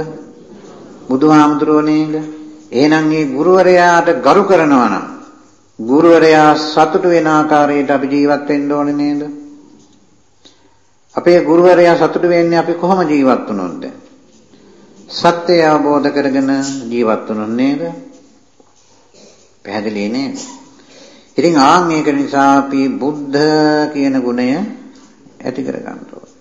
බුදුහාමුදුරුවෝ නේද? එහෙනම් මේ ගුරුවරයාට ගරු කරනවා නම් ගුරුවරයා සතුටු වෙන ආකාරයට අපි ජීවත් වෙන්න ඕනේ නේද? අපේ ගුරුවරයා සතුටු වෙන්නේ අපි කොහොම ජීවත් වුණොත්ද? සත්‍ය අවබෝධ කරගෙන ජීවත් වුණොත් නේද? පැහැදිලි නේද? ඉතින් ආන් මේක නිසා අපි බුද්ධ කියන ගුණය ඇති කරගන්න ඕනේ.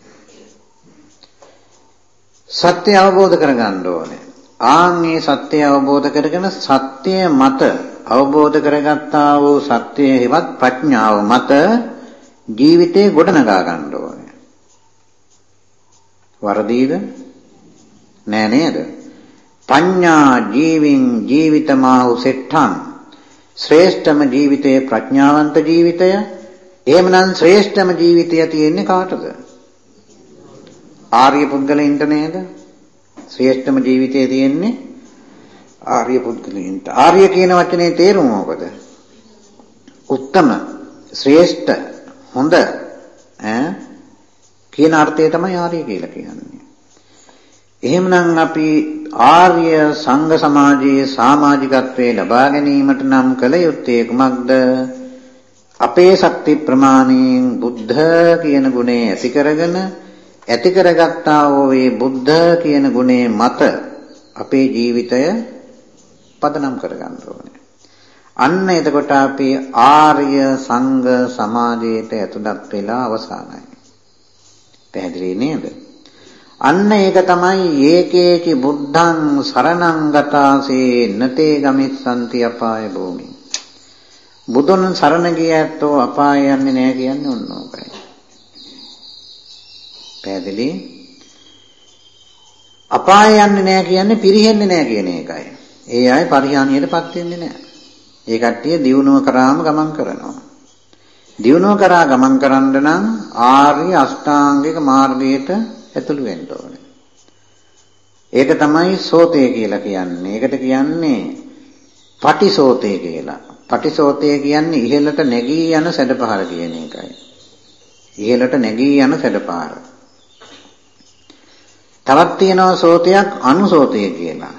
සත්‍ය අවබෝධ කරගන්න ඕනේ. ආන් මේ සත්‍ය අවබෝධ කරගෙන සත්‍ය මත අවබෝධ කරගත්තා වූ සත්‍යයේ හෙවත් ප්‍රඥාව මත ජීවිතේ ගොඩනගා ගන්න ඕනේ. වරදීද? නෑ නේද? පඤ්ඤා ජීවින් ජීවිතමාහු සෙට්ඨං ශ්‍රේෂ්ඨම ජීවිතයේ ප්‍රඥාවන්ත ජීවිතය එහෙමනම් ශ්‍රේෂ්ඨම ජීවිතය තියෙන්නේ කාටද? ආර්ය පුද්ගලයින්ට නේද? ශ්‍රේෂ්ඨම ජීවිතය තියෙන්නේ ආර්ය පුද්ගලයින්ට. ආර්ය කියන වචනේ තේරුම මොකද? උත්තම, ශ්‍රේෂ්ඨ, හොඳ ඈ කියන අර්ථය තමයි ආර්ය කියලා කියන්නේ. එහෙමනම් අපි ආර්ය සංඝ සමාජයේ සමාජිකත්වයේ ලබා ගැනීමට නම් කළ යුත්තේ කුමක්ද? අපේ ශක්ති ප්‍රමාණයෙන් බුද්ධ කියන ගුණය ඇති කරගෙන ඇති කරගත්තා වූ මේ බුද්ධ කියන ගුණය මත අපේ ජීවිතය පදනම් කරගන්න ඕනේ. අන්න එතකොට අපි ආර්ය සංඝ සමාජයට ඇතුළත් වෙලා අවසానයි. පැහැදිලි නේද? අන්න ඒක තමයි ඒකේචි බුද්ධං සරණං ගතාසේ නතේ ගමිස්සන්ති අපාය භූමි. බුදුන් සරණ ගියැත්තෝ අපාය යන්නේ නැහැ කියන්නේ ඔන්න ඕකයි. පැහැදිලි? අපාය යන්නේ නැහැ කියන්නේ පිරිහෙන්නේ නැහැ කියන එකයි. ඒ අය පරිහානියටපත් වෙන්නේ නැහැ. ඒ කට්ටිය දියුණුව කරාම ගමන් කරනවා. දියුණුව කරා ගමන් කරන්න නම් ආර්ය අෂ්ටාංගික මාර්ගයට ඇතුළු වෙන්න ඕනේ. ඒක තමයි සෝතය කියලා කියන්නේ. ඒකට කියන්නේ පටිසෝතය කියලා. පටිසෝතය කියන්නේ ඉහළට නැගී යන සැඩපහර කියන එකයි. ඉහළට නැගී යන සැඩපහර. තවත් තියෙනවා සෝතයක් අනුසෝතය කියලා.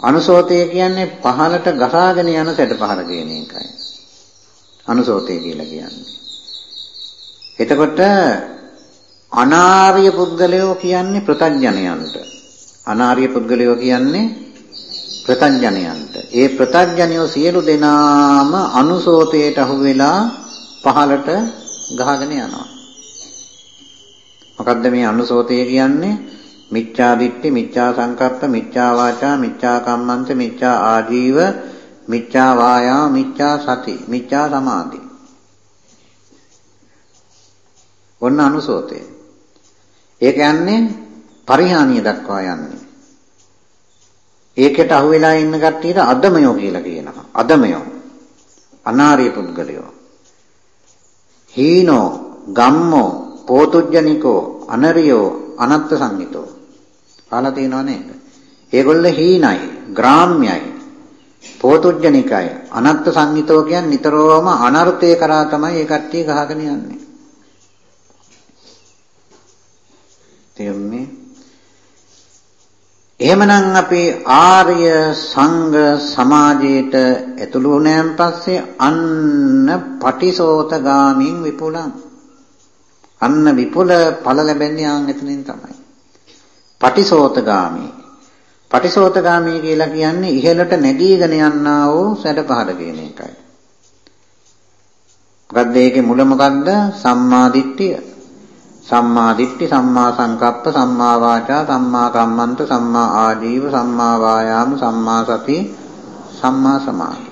අනුසෝතය කියන්නේ පහළට ගසාගෙන යන සැඩපහර කියන එකයි. අනුසෝතය කියලා කියන්නේ. එතකොට අනාර්ය පුද්ගලයෝ කියන්නේ ප්‍රතඥයන්ට. අනාර්ය පුද්ගලයෝ කියන්නේ ප්‍රතඥයන්ට. ඒ ප්‍රතඥයෝ සියලු දෙනාම අනුසෝතයට අහු වෙලා පහළට ගහගෙන යනවා. මොකද්ද මේ අනුසෝතය කියන්නේ? මිච්ඡා දිට්ඨි, මිච්ඡා සංකප්ප, මිච්ඡා වාචා, මිච්ඡා කම්මන්ත, මිච්ඡා ආජීව, මිච්ඡා වායාම, මිච්ඡා සති, මිච්ඡා සමාධි. ඔන්න අනුසෝතය. ඒ කියන්නේ පරිහානිය දක්වා යන්නේ. ඒකට අහු වෙලා ඉන්න කට්ටියට අදමයෝ කියලා කියනවා. අදමයෝ. අනාර්ය පුද්ගලයෝ. හීනෝ, ගම්මෝ, පෝතුජ්ජනිකෝ, අනරියෝ, අනත්ත් සංහිතෝ. අහලා තියෙනව නේද? ඒගොල්ල හීනයි, ග්‍රාම්‍යයි, පෝතුජ්ජනිකයි, අනත්ත් සංහිතෝ කියන්නේ නිතරම අනර්ථය කරා තමයි ඒ කට්ටිය ගහගෙන යන්නේ. තේරුණේ? එහෙමනම් අපි ආර්ය සංඝ සමාජයට ඇතුළු වුණාන් පස්සේ අන්න පටිසෝතගාමින් විපුලං අන්න විපුල ඵල ලැබෙන්නේ ආන් එතනින් තමයි. පටිසෝතගාමි. පටිසෝතගාමි කියලා කියන්නේ ඉහළට නැගීගෙන යන්නා වූ සැඩ පහළ කියන එකයි. මොකද්ද ඒකේ මුල මොකද්ද? සම්මා දිට්ඨිය. සම්මා දිට්ඨි, සම්මා සංකප්ප, සම්මා වාචා, සම්මා කම්මන්ත, සම්මා ආජීව, සම්මා වායාම, සම්මා සති, සම්මා සමාධි.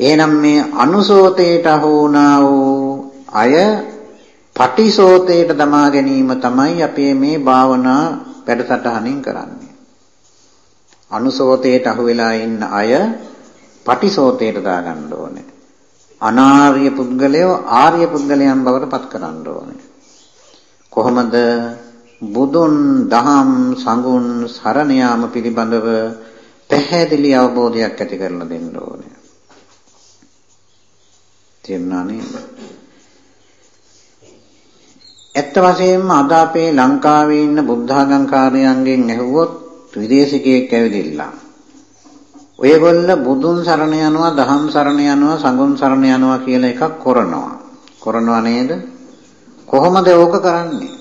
එහෙනම් මේ අනුසෝතේට හෝනා වූ අය පටිසෝතේට දමා ගැනීම තමයි අපේ මේ භාවනා වැඩසටහනින් කරන්නේ. අනුසෝතේට අහු වෙලා ඉන්න අය පටිසෝතේට දාගන්න ඕනේ. අනාර්ය පුද්ගලයෝ ආර්ය පුද්ගලයන් බවට පත් කරන්න ඕනේ. කොහොමද බුදුන් දහම් සංගුණ සරණ යාම පිළිබඳව පැහැදිලි අවබෝධයක් ඇති කරලා දෙන්න ඕනේ. තේරුණා නේද? ඇත්ත වශයෙන්ම අද අපේ ලංකාවේ ඉන්න බුද්ධාගම්කාරයන්ගෙන් ඇහුවොත් විදේශිකයෙක් ඇවිදිලා. ඔයගොල්ල බුදුන් සරණ යනවා දහම් සරණ යනවා සංඝුන් සරණ යනවා කියලා එකක් කරනවා. කරනවා නේද? කොහොමද ඕක කරන්නේ?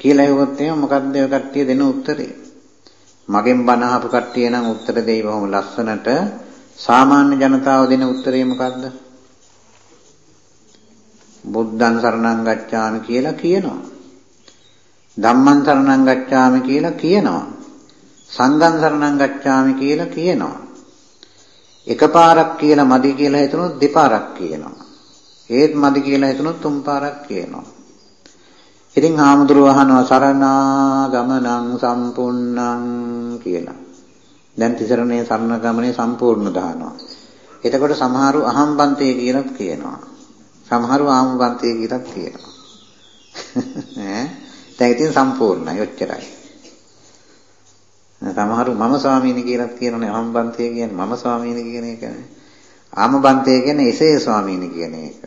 කියලා ඇහුවොත් එහෙනම් මොකද්ද ඔය කට්ටිය දෙන උත්තරේ? මගෙන් බණ අහපු කට්ටිය නම් උත්තර දෙයි බොහොම ලස්සනට. සාමාන්‍ය ජනතාව දෙන උත්තරේ මොකද්ද? බුද්ධං සරණං ගච්ඡාමි කියලා කියනවා. ධම්මං සරණං ගච්ඡාමි කියලා කියනවා. සංඝං සරණං ගච්ඡාමි කියලා කියනවා. එකපාරක් කියලා මදි කියලා හිතනොත් දෙපාරක් කියනවා. ඒත් මදි කියලා හිතනොත් තුන් පාරක් කියනවා. ඉතින් හාමුදුරුව අහනවා සරණා ගමනං සම්පූර්ණං කියලා. දැන් තිසරණේ සරණ ගමනේ සම්පූර්ණ දානවා. එතකොට සමහරු අහම්බන්තේ කියලා කියනවා. සමහරව ආමවන්තය කියලා කියනවා. ඈ දැන් ඉතින් සම්පූර්ණයි ඔච්චරයි. සමහරු මම ස්වාමීනි කියලා කියනනේ ආමවන්තය කියන්නේ මම ස්වාමීනි කියන එක නේ. ආමවන්තය කියන්නේ එසේ ස්වාමීනි කියන එක.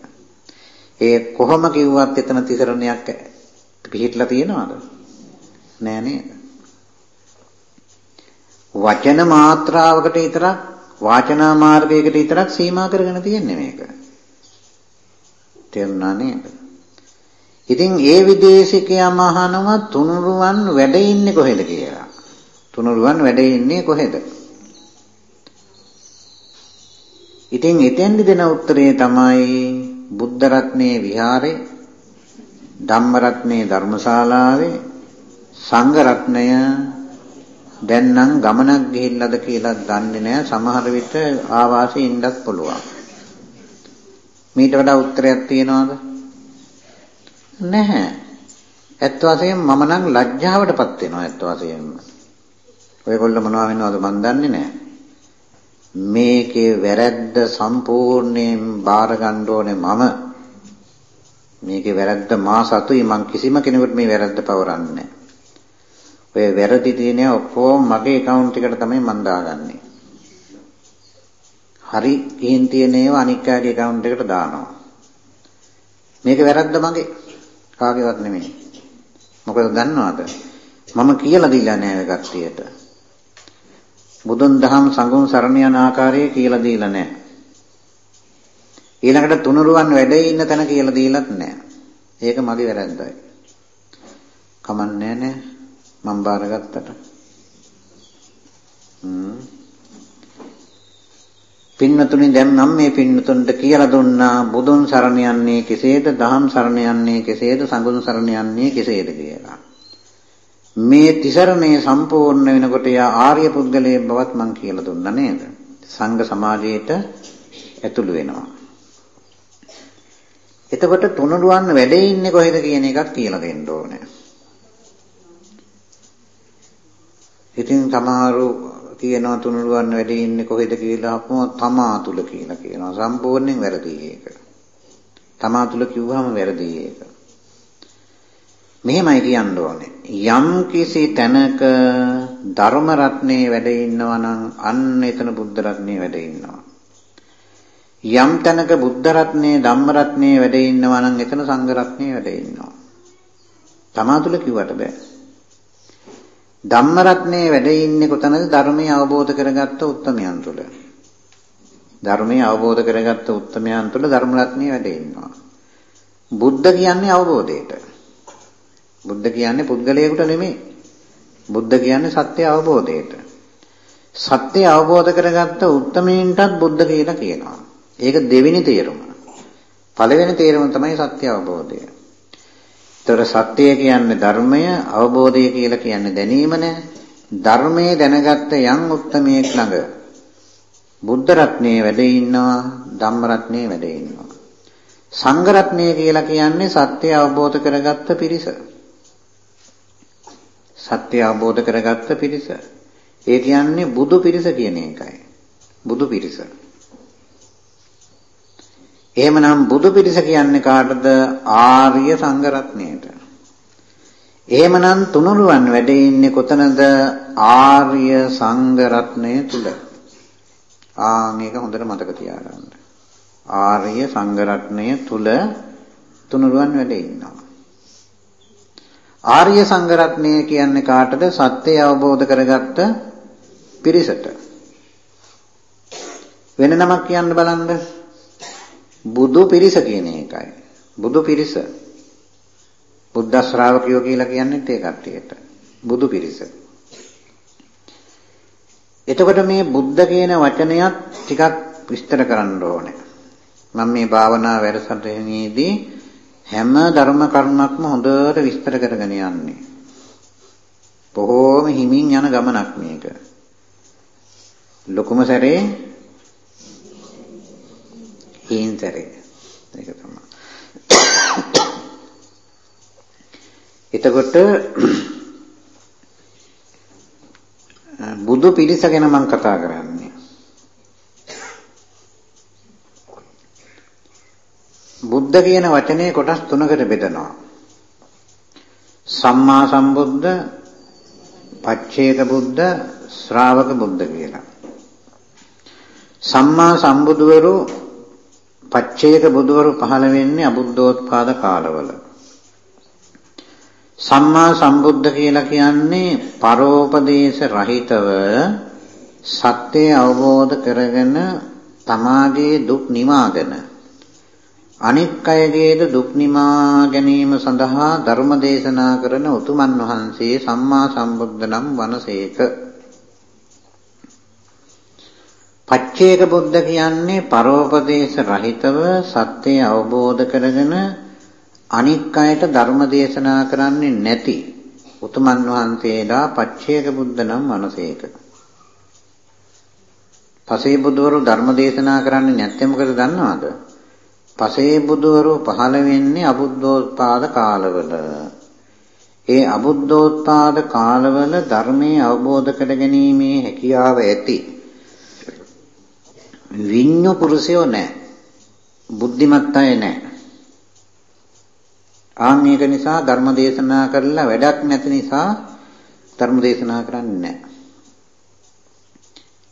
ඒ කොහොම කිව්වත් එතන තිසරණයක් පිළිහිట్లా තියනවද? නෑ නේද? වචන මාත්‍රාවකට විතරක් වාචනා මාර්ගයකට විතරක් සීමා කරගෙන තියෙන්නේ මේක. තේරුණා නේද? ඉතින් ඒ විදේශිකයම අහනවා තුනුරුවන් වැඩ ඉන්නේ කොහෙද කියලා. තුනුරුවන් වැඩ ඉන්නේ කොහෙද? ඉතින් එතෙන්දි දෙන උත්තරේ තමයි බුද්ධ රත්නයේ විහාරේ ධම්ම රත්නයේ ධර්මශාලාවේ සංඝ රත්නය දැන් නම් ගමනක් ගිහිල්ලාද කියලා දන්නේ නැහැ සමහර විට ආවාසයේ ඉන්නත් පුළුවන් මීට වඩා උත්තරයක් තියනවද? නැහැ. ඇත්ත වශයෙන්ම මම නම් ලැජ්ජාවටපත් වෙනවා ඇත්ත වශයෙන්ම. ඔයගොල්ලෝ මොනවා වෙනවද මන් දන්නේ නැහැ. මේකේ වැරැද්ද සම්පූර්ණයෙන් බාර ගන්න ඕනේ මම. මේකේ වැරැද්ද මා සතුයි මං කිසිම කෙනෙකුට මේ වැරැද්ද පවරන්නේ ඔය වැරදි තියෙන ඔක්කොම මගේ account එකට තමයි මං දාගන්නේ. හරි ගිහින් තියෙන ඒවා අනික් අයගේ account එකට දානවා. මේක වැරද්ද මගේ. කාගේවත් නෙමෙයි. මොකද දන්නවද? මම කියලා දීලා නෑ ඔය කට්ටියට. බුදුන් දහම් සංඝුන් සරණ යන ආකාරය කියලා දීලා නෑ. ඊළඟට තුනුරුවන් වැඩේ ඉන්න තැන කියලා දීලත් නෑ. ඒක මගේ වැරද්දයි. කමන්නේ නෑ මම බාරගත්තට. හ්ම් පින්නතුනි දැන් නම් මේ පින්නතුන්ට කියලා දුන්නා බුදුන් සරණ යන්නේ කෙසේද දහම් සරණ යන්නේ කෙසේද සංඝුන් සරණ යන්නේ කෙසේද කියලා. මේ තිසරණේ සම්පූර්ණ වෙනකොට යා ආර්ය පුද්ගලයේ බවත් මම කියලා දුන්නා නේද? සංඝ සමාජයට ඇතුළු වෙනවා. එතකොට තුනුරුවන් වැඩේ ඉන්නේ කොහෙද කියන එකක් කියලා දෙන්න ඕනේ. ඉතින් සමහරු කියනවා තුනුරුවන් වැඩි ඉන්නේ කොහෙද කියලා අපම තමා තුල කියලා කියනවා සම්පූර්ණයෙන් වැරදි ඒක. තමා තුල කිව්වම වැරදි ඒක. මෙහෙමයි කියන්න ඕනේ. යම් කිසි තැනක ධර්ම රත්නේ වැඩ ඉන්නවා නම් අන්න එතන බුද්ධ රත්නේ වැඩ ඉන්නවා. යම් තැනක බුද්ධ රත්නේ ධම්ම රත්නේ වැඩ ඉන්නවා නම් එතන සංඝ රත්නේ වැඩ ඉන්නවා. තමා තුල කිව්වට බෑ. ධම්මරත්නයේ වැඩ ඉන්නේ කොතනද ධර්මය අවබෝධ කරගත්ත උත්තමයන් තුළ. ධර්මය අවබෝධ කරගත්ත උත්තමයන් තුළ ධර්මරත්නයේ වැඩ ඉන්නවා. බුද්ධ කියන්නේ අවබෝධයට. බුද්ධ කියන්නේ පුද්ගලයෙකුට නෙමෙයි. බුද්ධ කියන්නේ සත්‍ය අවබෝධයට. සත්‍ය අවබෝධ කරගත්ත උත්තමයින්ටත් බුද්ධ කියලා කියනවා. ඒක දෙවෙනි තේරුම. පළවෙනි තේරුම තමයි සත්‍ය අවබෝධය. ඒතර සත්‍යය කියන්නේ ධර්මය, අවබෝධය කියලා කියන්නේ දැනීමනේ. ධර්මයේ දැනගත්ත යම් උත්මයෙක් ළඟ බුද්ධ රත්නයේ වැඩ ඉන්නවා, ධම්ම රත්නයේ වැඩ ඉන්නවා. සංඝ රත්නය කියලා කියන්නේ සත්‍ය අවබෝධ කරගත්ත පිරිස. සත්‍ය අවබෝධ කරගත්ත පිරිස. ඒ කියන්නේ බුදු පිරිස කියන එකයි. බුදු පිරිස. එහෙමනම් බුදු පිරිස කියන්නේ කාටද? ආර්ය සංඝ රත්නයට. එහෙමනම් තුනුරුවන් වැඩ ඉන්නේ කොතනද? ආර්ය සංඝ රත්නය තුල. ආ මේක හොඳට මතක තියාගන්න. ආර්ය සංඝ රත්නය තුල තුනුරුවන් වැඩ ඉන්නවා. ආර්ය සංඝ රත්නය කියන්නේ කාටද? සත්‍ය අවබෝධ කරගත්ත පිරිසට. වෙන නමක් කියන්න බලන්න. බුදු පිරිස කියන එකයි. බුදු පිරිස. බුද්ධ ශ්‍රාවකයෝ කියලා කියන්නේත් ඒ කට්ටියට. බුදු පිරිස. එතකොට මේ බුද්ධ කියන වචනයත් ටිකක් විස්තර කරන්න ඕනේ. මම මේ භාවනා වැඩසටහනේදී හැම ධර්ම කරුණක්ම හොඳට විස්තර කරගෙන යන්නේ. බොහෝම හිමින් යන ගමනක් මේක. ලොකුම සැරේ හීන්තරේ. ඒක තමයි. එතකොට බුදු පිරිස ගැන මම කතා කරන්නේ. බුද්ධ කියන වචනේ කොටස් තුනකට බෙදනවා. සම්මා සම්බුද්ධ, පච්චේක බුද්ධ, ශ්‍රාවක බුද්ධ කියලා. සම්මා සම්බුදවරු පච්චේක බුදවරු පහළ වෙන්නේ අබුද්ධෝත්පාද කාලවල. සම්මා සම්බුද්ධ කියලා කියන්නේ පරෝපදේශ රහිතව සත්‍ය අවබෝධ කරගෙන තමාගේ දුක් නිවාගෙන අනික් අයගේද දුක් නිමා ගැනීම සඳහා ධර්ම දේශනා කරන උතුමන් වහන්සේ සම්මා සම්බුද්ධ නම් වනසේක. පච්චේක බුද්ධ කියන්නේ පරෝපදේශ රහිතව සත්‍ය අවබෝධ කරගෙන අනික් අයට ධර්ම දේශනා කරන්නේ නැති උතුමන් වහන්සේලා පච්චේක බුද්ධ නම් මනසේක. පසේ බුදවරු ධර්ම දේශනා කරන්නේ නැත්නම් මොකද දන්නවද? පසේ බුදුවරු පහළ වෙන්නේ අබුද්ධෝත්පාද කාලවල. ඒ අබුද්ධෝත්පාද කාලවල ධර්මයේ අවබෝධ කර ගැනීමේ හැකියාව ඇති. විඤ්ඤු පුරුෂයෝ නැහැ. බුද්ධිමත් අය නැහැ. ආන් මේක නිසා ධර්ම දේශනා කරලා වැඩක් නැති නිසා ධර්ම දේශනා කරන්නේ නැහැ.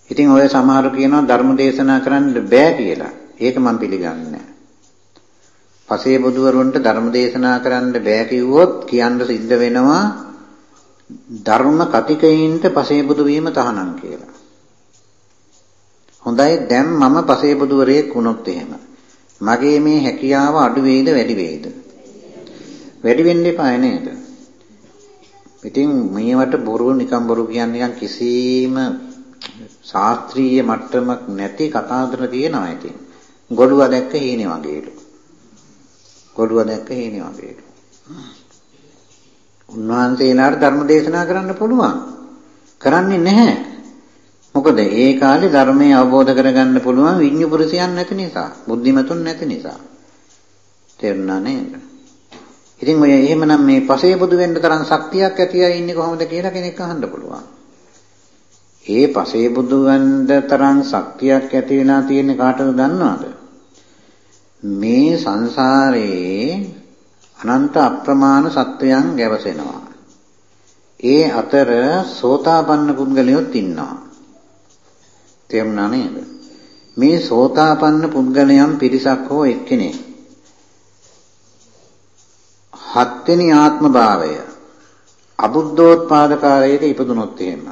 ඉතින් ඔය සමහරු කියනවා ධර්ම දේශනා කරන්න බෑ කියලා. ඒක මම පිළිගන්නේ නැහැ. පසේ බුදුවරුන්ට ධර්ම දේශනා කරන්න බෑ කිව්වොත් කියන්න සිද්ධ වෙනවා ධර්ම කතිකයින්ට පසේ බුදු වීම තහනම් කියලා. හොඳයි දැන් මම පසේ බුදුවරයෙක් වුණොත් එහෙම. මගේ මේ හැකියාව අඩු වෙයිද වැඩි වෙයිද? වැඩි වෙන්න එපා නේද? ඉතින් මේවට බොරු නිකම් බොරු කියන්නේ නිකන් කිසිම ශාස්ත්‍රීය මට්ටමක් නැති කතාන්තර තියෙනවා ඉතින්. ගොළුවා දැක්ක හීනේ වගේලු. ගොළුවා දැක්ක හීනේ වගේලු. උන්වහන්සේලාට ධර්ම දේශනා කරන්න පුළුවන්. කරන්නේ නැහැ. මොකද ඒ කාලේ ධර්මයේ අවබෝධ කරගන්න පුළුවන් විඤ්ඤු පුරුෂයන් නැති නිසා, බුද්ධිමතුන් නැති නිසා. තේරුණා නේද? ඉතින් ඔය එහෙමනම් මේ පසේ බුදු වෙන්න තරම් ශක්තියක් ඇති අය ඉන්නේ කොහොමද කියලා කෙනෙක් අහන්න පුළුවන්. ඒ පසේ බුදු වෙන්න තරම් ශක්තියක් ඇති වෙලා තියෙන්නේ කාටද දන්නවද? මේ සංසාරේ අනන්ත අප්‍රමාණ සත්වයන් ගැවසෙනවා. ඒ අතර සෝතාපන්න පුද්ගලයොත් ඉන්නවා. තේරුණා නේද? මේ සෝතාපන්න පුද්ගලයන් පිරිසක් හෝ එක්කෙනෙක් හත්වෙනි ආත්ම භාවය අබුද්ධෝත්පාද කාලයේ ඉපදුනොත් එහෙම.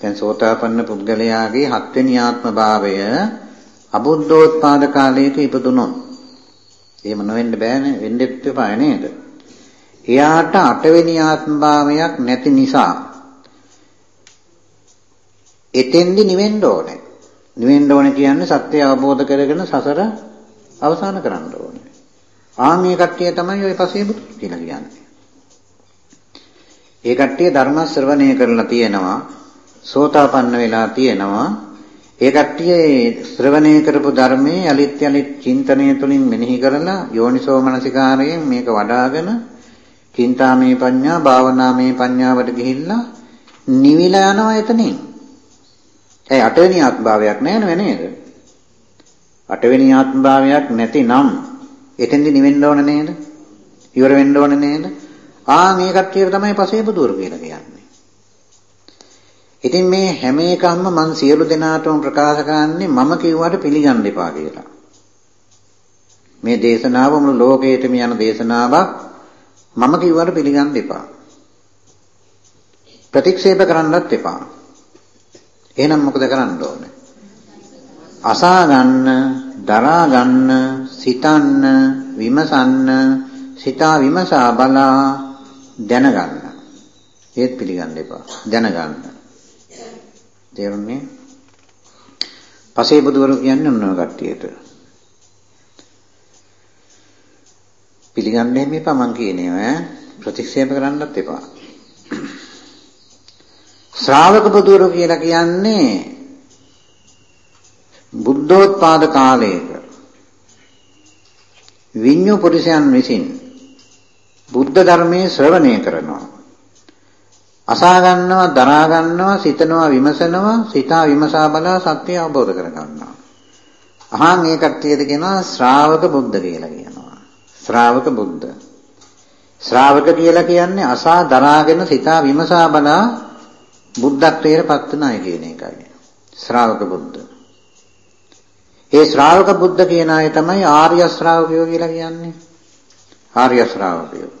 දැන් සෝතාපන්න පුද්ගලයාගේ හත්වෙනි ආත්ම භාවය අබුද්ධෝත්පාද කාලයක ඉපදුනොත් එහෙම නොවෙන්න බෑනේ වෙන්නෙත් එපා නේද? එයාට අටවෙනි ආත්ම භාවයක් නැති නිසා එතෙන්දි නිවෙන්න ඕනේ. නිවෙන්න ඕනේ කියන්නේ සත්‍ය අවබෝධ කරගෙන සසර අවසන් කරන්න ඕනේ. ආන් මේ කට්ටිය තමයි ওই පසේ බුදු කියලා කියන්නේ. ඒ කට්ටිය ධර්ම ශ්‍රවණය කරලා තියෙනවා, සෝතාපන්න වෙලා තියෙනවා. ඒ කට්ටිය ශ්‍රවණය කරපු ධර්මයේ අලිත් යලිත් චින්තනය තුලින් මෙනෙහි කරලා යෝනිසෝ මනසිකාරයෙන් මේක වඩ아가න චින්තාමේ පඤ්ඤා භාවනාමේ පඤ්ඤාවට ගිහිල්ලා නිවිලා යනවා එතනින්. ඒ අටවෙනි ආත්මභාවයක් නැහැ නේද? අටවෙනි ආත්මභාවයක් නැතිනම් එතෙන්දි නිවෙන්න ඕන නේද? ඉවර වෙන්න ඕන නේද? ආ මේ කට්ටියට තමයි පසේබුදුරු කියලා කියන්නේ. ඉතින් මේ හැම එකක්ම මම සියලු දෙනාටම ප්‍රකාශ කරන්නේ මම කිව්වට පිළිගන්න එපා කියලා. මේ දේශනාව මුළු ලෝකයටම යන දේශනාවක් මම කිව්වට පිළිගන්න එපා. ප්‍රතික්ෂේප කරන්නත් එපා. එහෙනම් මොකද කරන්න ඕනේ? අසා ගන්න, දරා ගන්න, සිතන්න, විමසන්න, සිතා විමසා බලා දැනගන්න. ඒත් පිළිගන්න එපා. දැනගන්න. තේරුණේ? පසේ බුදුවරු කියන්නේ ඔන්න කට්ටියට. පිළිගන්නේ මේපා මං කියනේ ඈ ප්‍රතික්ෂේප කරන්නත් එපා. ශ්‍රාවක බුදුවරු කියලා කියන්නේ බුද්ධෝත්පාද කාලයක විඤ්ඤු පුරුෂයන් විසින් බුද්ධ ධර්මයේ ශ්‍රවණය කරනවා. අසා ගන්නවා, දරා ගන්නවා, සිතනවා, විමසනවා, සිතා විමසා බලා සත්‍ය අවබෝධ කර ගන්නවා. අහන් ඒ කට්ටියද කියනවා ශ්‍රාවක බුද්ධ කියලා කියනවා. ශ්‍රාවක බුද්ධ. ශ්‍රාවක කියලා කියන්නේ අසා දරාගෙන සිතා විමසා බලා බුද්ධත්වයට පත් වෙන අය කියන එකයි. ශ්‍රාවක බුද්ධ. ඒ ශ්‍රාවක බුද්ධ කියන අය තමයි ආර්ය ශ්‍රාවකයෝ කියලා කියන්නේ. ආර්ය ශ්‍රාවකයෝ.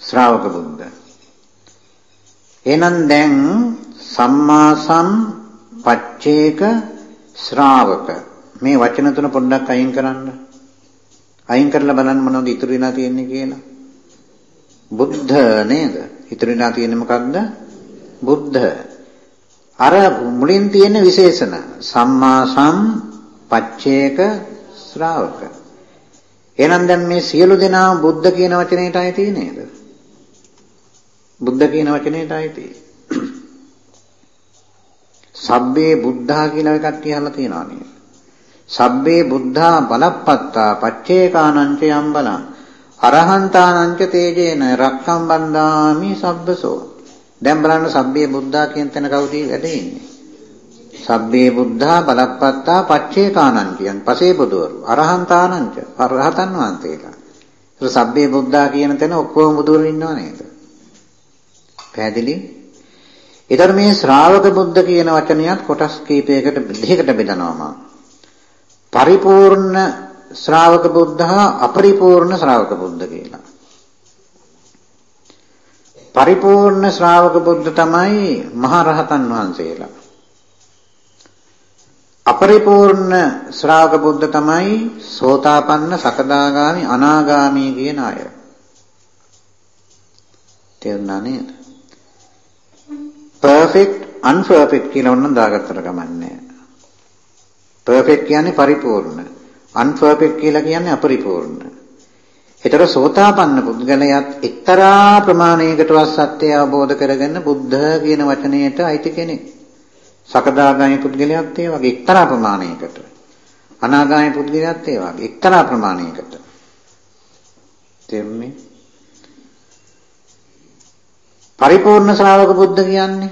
ශ්‍රාවක බුද්ධ. එහෙනම් දැන් සම්මා සම් පච්චේක ශ්‍රාවක මේ වචන තුන පොඩ්ඩක් අයින් කරන්න. අයින් කරලා බලන්න මොනවද ඉතුරු වෙලා තියෙන්නේ කියලා. බුද්ධ නේද? ඉතුරු වෙලා තියෙන්නේ මොකක්ද? බුද්ධ. අර මුලින් තියෙන විශේෂණ සම්මා සම් පච්චේක ශ්‍රාවක. එහෙනම් දැන් මේ සියලු දෙනා බුද්ධ කියන වචනයට අයිති නේද? බුද්ධ කියන වචනයට අයිති. සබ්බේ බුද්ධා කියලා කට්ටිය අහලා තියෙනවා නේද? සබ්බේ බුද්ධා බලප්පත්තා පච්චේකානංච යම් බලං අරහන්තානංච තේජේන රක්ඛම් බන්දාමි සබ්බසෝ. දැන් බලන්න සබ්බේ බුද්ධා කියන තැන කවුද වැඩ ඉන්නේ? සබ්බේ බුද්ධා බලප්පත්තා පච්චේකානං කියන පසේ බුදවරු. අරහන්තානංච අරහතන් වහන්සේලා. ඒක සබ්බේ බුද්ධා කියන තැන ඔක්කොම බුදුවරු ඉන්නව නේද? පැහැදිලි? ඊතර මේ ශ්‍රාවක බුද්ධ කියන වචනයත් කොටස් කීපයකට දෙකකට බෙදනවා පරිපූර්ණ ශ්‍රාවක බුද්ධ හා අපරිපූර්ණ ශ්‍රාවක බුද්ධ කියලා. පරිපූර්ණ ශ්‍රාවක බුද්ධ තමයි මහරහතන් වහන්සේලා. අපරිපූර්ණ ශ්‍රාවක බුද්ධ තමයි සෝතාපන්න සකදාගාමි අනාගාමි කියන අය. තේරුණා නේද? perfect unperfect කියලා ඕනනම් දාගත්තට කමන්නේ perfect කියන්නේ පරිපූර්ණ unperfect කියලා කියන්නේ අපරිපූර්ණ. ඒතර සෝතාපන්න පුද්ගලයාත් එක්තරා ප්‍රමාණයකටවත් සත්‍ය අවබෝධ කරගෙන බුද්ධ කියන වචනයට අයිති කෙනෙක්. සකදාගාමී පුද්ගලයාත් ඒ වගේ එක්තරා ප්‍රමාණයකට. අනාගාමී පුද්ගලයාත් ඒ වගේ එක්තරා ප්‍රමාණයකට. තේරුණේ? පරිපූර්ණ ශ්‍රාවක බුද්ධ කියන්නේ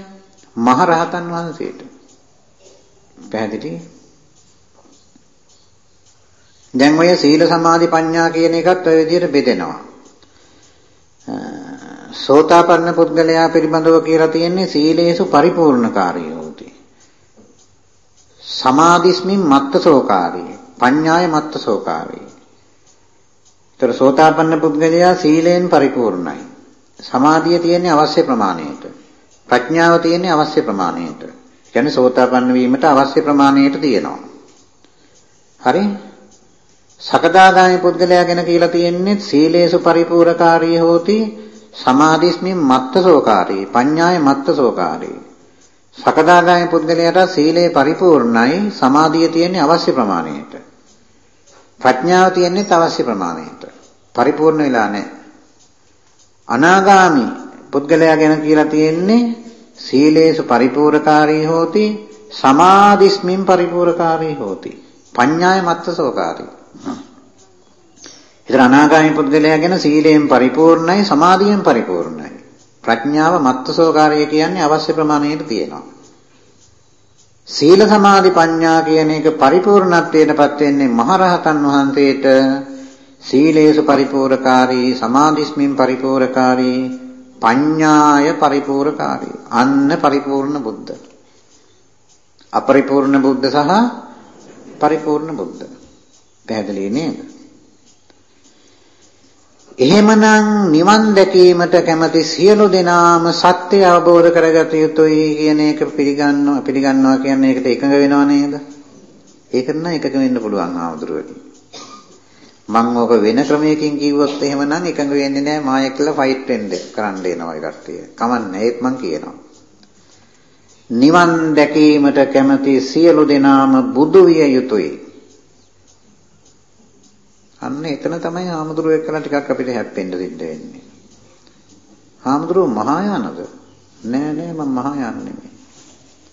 මහ රහතන් වහන්සේට. පැහැදිලි? දැන් ඔය සීල සමාධි ප්‍රඥා කියන එකත් ඔය විදිහට බෙදෙනවා. සෝතාපන්න පුද්ගලයා පිළිබඳව කියලා තියෙන්නේ සීලේසු පරිපූර්ණකාරී හොති. සමාධිස්මින් මත්තසෝකාරී, පඤ්ඤාය මත්තසෝකාරී. ඒතර සෝතාපන්න පුද්ගලයා සීලෙන් පරිපූර්ණයි. සමාධිය තියෙන්නේ අවශ්‍ය ප්‍රමාණයට. ප්‍රඥාව තියෙන්නේ අවශ්‍ය ප්‍රමාණයට. කියන්නේ සෝතාපන්න වීමට අවශ්‍ය ප්‍රමාණයට තියෙනවා. හරි? සකදාගාමී පුද්ගලයා ගැන කියලා තියෙන්නේ සීලේසු පරිපූර්ණකාරී හෝති සමාධිස්මින් මත්තසෝකාරී පඤ්ඤාය මත්තසෝකාරී. සකදාගාමී පුද්ගලයාට සීලේ පරිපූර්ණයි සමාධිය තියෙන්නේ අවශ්‍ය ප්‍රමාණයට. ප්‍රඥාව තියෙන්නේ අවශ්‍ය ප්‍රමාණයට. පරිපූර්ණ වෙලා නැහැ. අනාගාමි පුද්ගලයා ගැන කියලා තියෙන්නේ සීලේසු පරිපූර්ණකාරී හෝති සමාධිස්මින් පරිපූර්ණකාරී හෝති පඤ්ඤාය මත්තසෝකාරී ඉතින් අනාගාමි පුද්ගලයා ගැන සීලයෙන් පරිපූර්ණයි සමාධියෙන් පරිපූර්ණයි. ප්‍රඥාව මත්තසෝකාරය කියන්නේ අවශ්‍ය ප්‍රමාණයට තියෙනවා. සීල සමාධි ප්‍රඥා කියන එක පරිපූර්ණත්වයටපත් වෙන්නේ මහරහතන් වහන්සේට. සීලේසු පරිපූර්ණකාරී සමාධිස්මින් පරිපූර්ණකාරී පඤ්ඤාය පරිපූර්ණකාරී අන්න පරිපූර්ණ බුද්ධ. අපරිපූර්ණ බුද්ධ සහ පරිපූර්ණ බුද්ධ. පැහැදිලි නේද එහෙමනම් නිවන් දැකීමට කැමති සියලු දෙනාම සත්‍ය අවබෝධ කරගත යුතුයි කියන එක පිළිගන්නවා පිළිගන්නවා කියන්නේ ඒකට එකඟ වෙනව නේද? ඒකට නම් එකඟ වෙන්න පුළුවන් ආමුදුරුවනේ. මම ඕක වෙන ක්‍රමයකින් කිව්වොත් එහෙමනම් එකඟ වෙන්නේ නැහැ මායෙක් කියලා ෆයිට් වෙන්න කරන්න එනවා ඒ කට්ටිය. කමන්නේ ඒත් මං කියනවා. නිවන් දැකීමට කැමති සියලු දෙනාම බුදු විය යුතුයි. අන්න එතන තමයි හාමුදුරුවෝ එක්කලා ටිකක් අපිට හැප්පෙන්න සිද්ධ වෙන්නේ. හාමුදුරුවෝ මහායානද? නෑ නෑ මම මහායාන නෙමෙයි.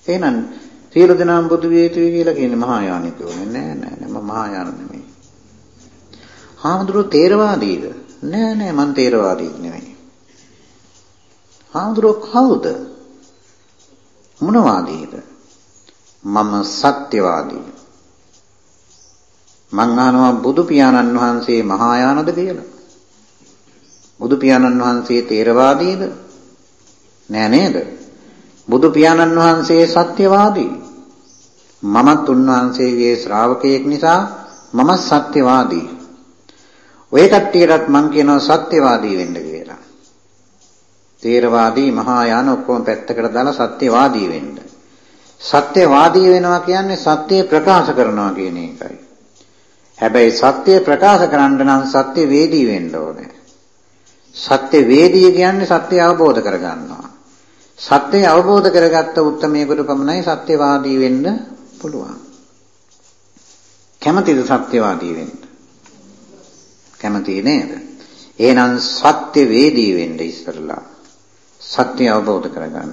එහෙනම් සියලු දෙනාම බුදු විය යුතුයි කියලා කියන්නේ මහායානිකයෝ නෑ නෑ නෑ මම මහායාන නෙමෙයි. හාමුදුරුවෝ තේරවාදීද? නෑ නෑ මං තේරවාදී නෙමෙයි. හාමුදුරුවෝ කවුද? මොනවාදීද? මම සත්‍යවාදී. මං අහනවා බුදු පියාණන් වහන්සේ මහායානද කියලා. බුදු පියාණන් වහන්සේ තේරවාදීද? නෑ නේද? බුදු පියාණන් වහන්සේ සත්‍යවාදී. මමත් උන්වහන්සේගේ ශ්‍රාවකයෙක් නිසා මම සත්‍යවාදී. ඔය කට්ටියටත් මං කියනවා සත්‍යවාදී වෙන්න කියලා. තේරවාදී මහායාන ඔක්කොම පැත්තකට දාලා සත්‍යවාදී වෙන්න. සත්‍යවාදී වෙනවා කියන්නේ සත්‍ය ප්‍රකාශ කරනවා කියන එකයි. හැබැයි සත්‍ය ප්‍රකාශ කරන්න නම් සත්‍ය වේදී වෙන්න ඕනේ. සත්‍ය වේදී කියන්නේ සත්‍ය අවබෝධ කරගන්නවා. සත්‍ය අවබෝධ කරගත්ත උත්මයකට පමණයි සත්‍යවාදී වෙන්න පුළුවන්. කැමතිද සත්‍යවාදී වෙන්න? කැමති නේද? එහෙනම් සත්‍ය වේදී වෙන්න ඉස්සරලා සත්‍ය අවබෝධ කරගන්න.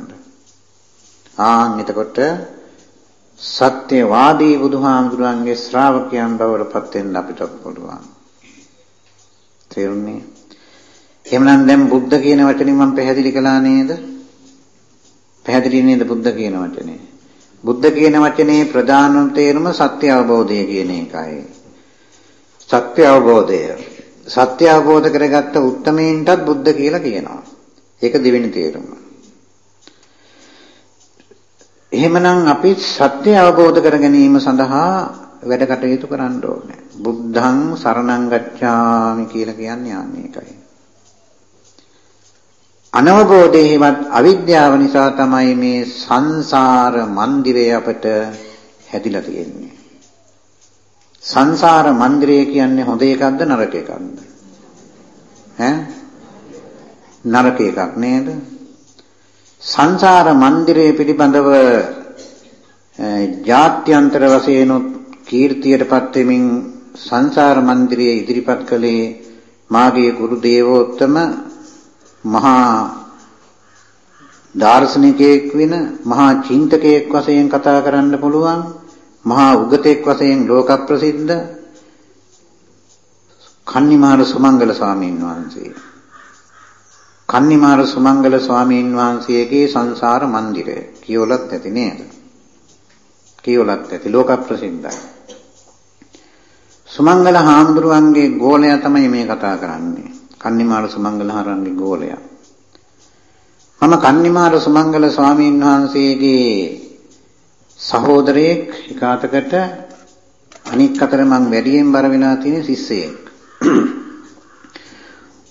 ආන් එතකොට සත්‍යවාදී බුදුහාමුදුරන්ගේ ශ්‍රාවකයන් බවට පත් වෙන්න අපිට පුළුවන්. තේරුණේ? එහෙමනම් දැන් බුද්ධ කියන වචනේ මම පැහැදිලි කළා නේද? පැහැදිලි නේද බුද්ධ කියන වචනේ? බුද්ධ කියන වචනේ ප්‍රධානම තේරුම සත්‍ය අවබෝධය කියන එකයි. සත්‍ය අවබෝධය. සත්‍ය අවබෝධ කරගත්ත උත්තමයින්ටත් බුද්ධ කියලා කියනවා. ඒක දෙවෙනි තේරුම. එහෙමනම් අපි සත්‍ය අවබෝධ කර ගැනීම සඳහා වැඩ කටයුතු කරන්න ඕනේ. බුද්ධං සරණං ගච්ඡාමි කියලා කියන්නේ ආන්නේ ඒකයි. අනවබෝධයේවත් අවිද්‍යාව නිසා තමයි මේ සංසාර මන්දිරය අපට හැදිලා තියෙන්නේ. සංසාර මන්දිරය කියන්නේ හොඳ එකක්ද නරක එකක්ද? ඈ නරක එකක් නේද? සංසාර මන්දිරය පිළිබඳව ජාත්‍යන්තර වශයෙන් කීර්තියටපත් වෙමින් සංසාර මන්දිරය ඉදිරිපත් කළේ මාගේ ගුරු දේවෝත්තම මහා දාර්ශනිකයෙක් වෙන මහා චින්තකයෙක් වශයෙන් කතා කරන්න පුළුවන් මහා උගතෙක් වශයෙන් ලෝක ප්‍රසිද්ධ කන්නිමාර සුමංගල ස්වාමීන් වහන්සේ. කන්නිමාර සුමංගල ස්වාමීන් වහන්සේගේ සංසාර මන්දිරය. කියවලත් ඇති නේද? කියවලත් ඇති. ලෝක ප්‍රසිද්ධයි. සුමංගල හාමුදුරුවන්ගේ ගෝලයා තමයි මේ කතා කරන්නේ. කන්නිමාර සුමංගල හරන්ගේ ගෝලයා. මම කන්නිමාර සුමංගල ස්වාමීන් වහන්සේගේ සහෝදරයෙක් එකාතකට අනික් අතට මං වැඩියෙන් බර වෙලා තියෙන ශිෂ්‍යයෙක්.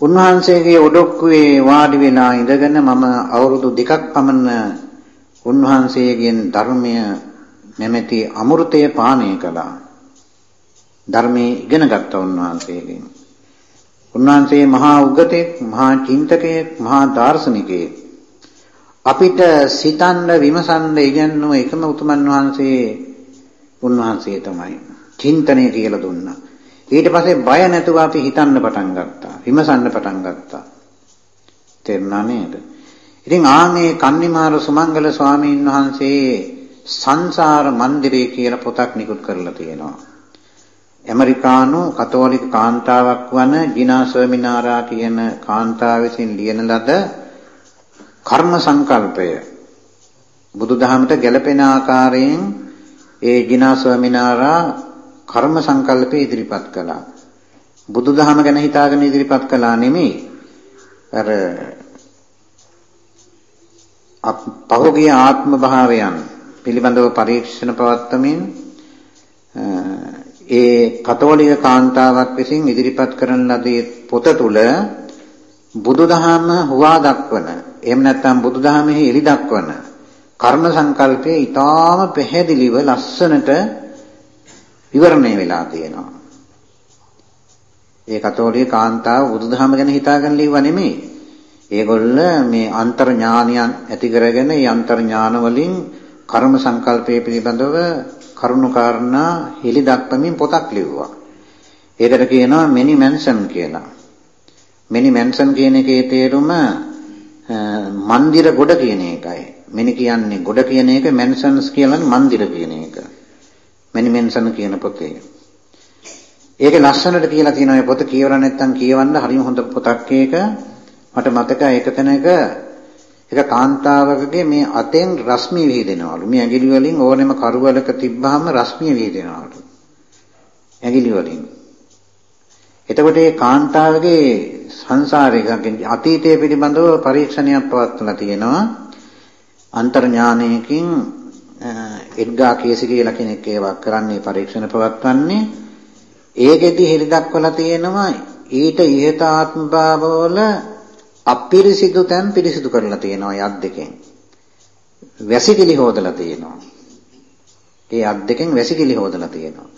උන්වහන්සේගේ ඔඩොක්කුවේ වාඩි වෙලා ඉඳගෙන මම අවුරුදු දෙකක් පමණ උන්වහන්සේගෙන් ධර්මය නැමැති අමෘතය පානය කළා. ධර්මයේ ඉගෙන ගත්තා උන්වහන්සේගෙන්. උන්වහන්සේ මහා උගතෙක්, මහා චින්තකයෙක්, මහා දාර්ශනිකයෙක්. අපිට සිතන්න විමසන්න ඉගන්නුව එකම උතුමන් වහන්සේ උන්වහන්සේ තමයි. චින්තනය කියලා දුන්නා. ඊට පස්සේ බය නැතුව අපි හිතන්න පටන් ගත්තා. විමසන්න පටන් ගත්තා. තේරුණා නේද? ඉතින් ආනේ කන්නිමාර සුමංගල ස්වාමීන් වහන්සේ සංසාර මන්දිරය කියලා පොතක් නිකුත් කරලා තියෙනවා. ඇමරිකානු කතෝලික කාන්තාවක් වන ජිනා සර්මිනාරා කියන කාන්තාව විසින් ලියන ලද කර්ම සංකල්පය බුදුදහමට ගැළපෙන ආකාරයෙන් ඒ ජිනා සර්මිනාරා කර්ම සංකල්පය ඉදිරිපත් කළා. බුදුදහම ගැන හිතාගෙන ඉදිරිපත් කළා නෙමෙයි. අර පහුගිය ආත්ම භාවයන් පිළිබඳව පරීක්ෂණ පවත්වමින් ඒ කතෝලික කාන්තාවක් විසින් ඉදිරිපත් කරන ලදී පොත තුල බුදුදහම හුවා දක්වන එහෙම නැත්නම් බුදුදහමෙහි එලි දක්වන කර්ම සංකල්පයේ ඊටාම පැහැදිලිව ලස්සනට විවරණය වෙලා තියෙනවා. ඒ කතෝලික කාන්තාව බුදුදහම ගැන හිතාගෙන ලිව්වා නෙමෙයි. ඒගොල්ල මේ අන්තර් ඥානයන් ඇති කරගෙන මේ අන්තර් ඥාන වලින් කර්ම සංකල්පයේ පිළිබඳව කරුණු කාරණා හෙලි දක්වමින් පොතක් ලිව්වා. ඒකට කියනවා මෙනි මැන්සන් කියලා. මෙනි මැන්සන් කියන එකේ තේරුම මන්දිර ගොඩ කියන එකයි. මෙනි කියන්නේ ගොඩ කියන එක මැන්සන්ස් කියලා මන්දිර කියන එක. මෙනි මැන්සන් කියන පොතේ. ඒක ලස්සනට කියලා තියෙනවා මේ පොත කියවලා නැත්නම් කියවන්න හරිම හොඳ පොතක් ඒක. මට මතකයි එක තැනක එක කාන්තාවකගේ මේ අතෙන් රශ්මිය විහිදෙනවලු. මේ ඇඟිලි වලින් ඕනෙම කරුවලක තිබ්බහම රශ්මිය විහිදෙනවලු. ඇඟිලි වලින්. එතකොට මේ කාන්තාවගේ සංසාරයේ අතීතය පිළිබඳව පරීක්ෂණයක් පවත්වලා තියෙනවා. අන්තර්ඥානයකින් එඩ්ගා කේසි කියලා කෙනෙක් ඒවා කරන්නේ පරීක්ෂණ පවත්වන්නේ. ඒකෙදි හෙළි දක්වලා තියෙනවා ඊට ඉහත ආත්ම භාවවල අපිරිසිදු තැන් පිරිසිදු කරලා තියෙනවා යත් දෙකෙන්. වැසිකිලි හොදලා තියෙනවා. ඒ අත් දෙකෙන් වැසිකිලි හොදලා තියෙනවා.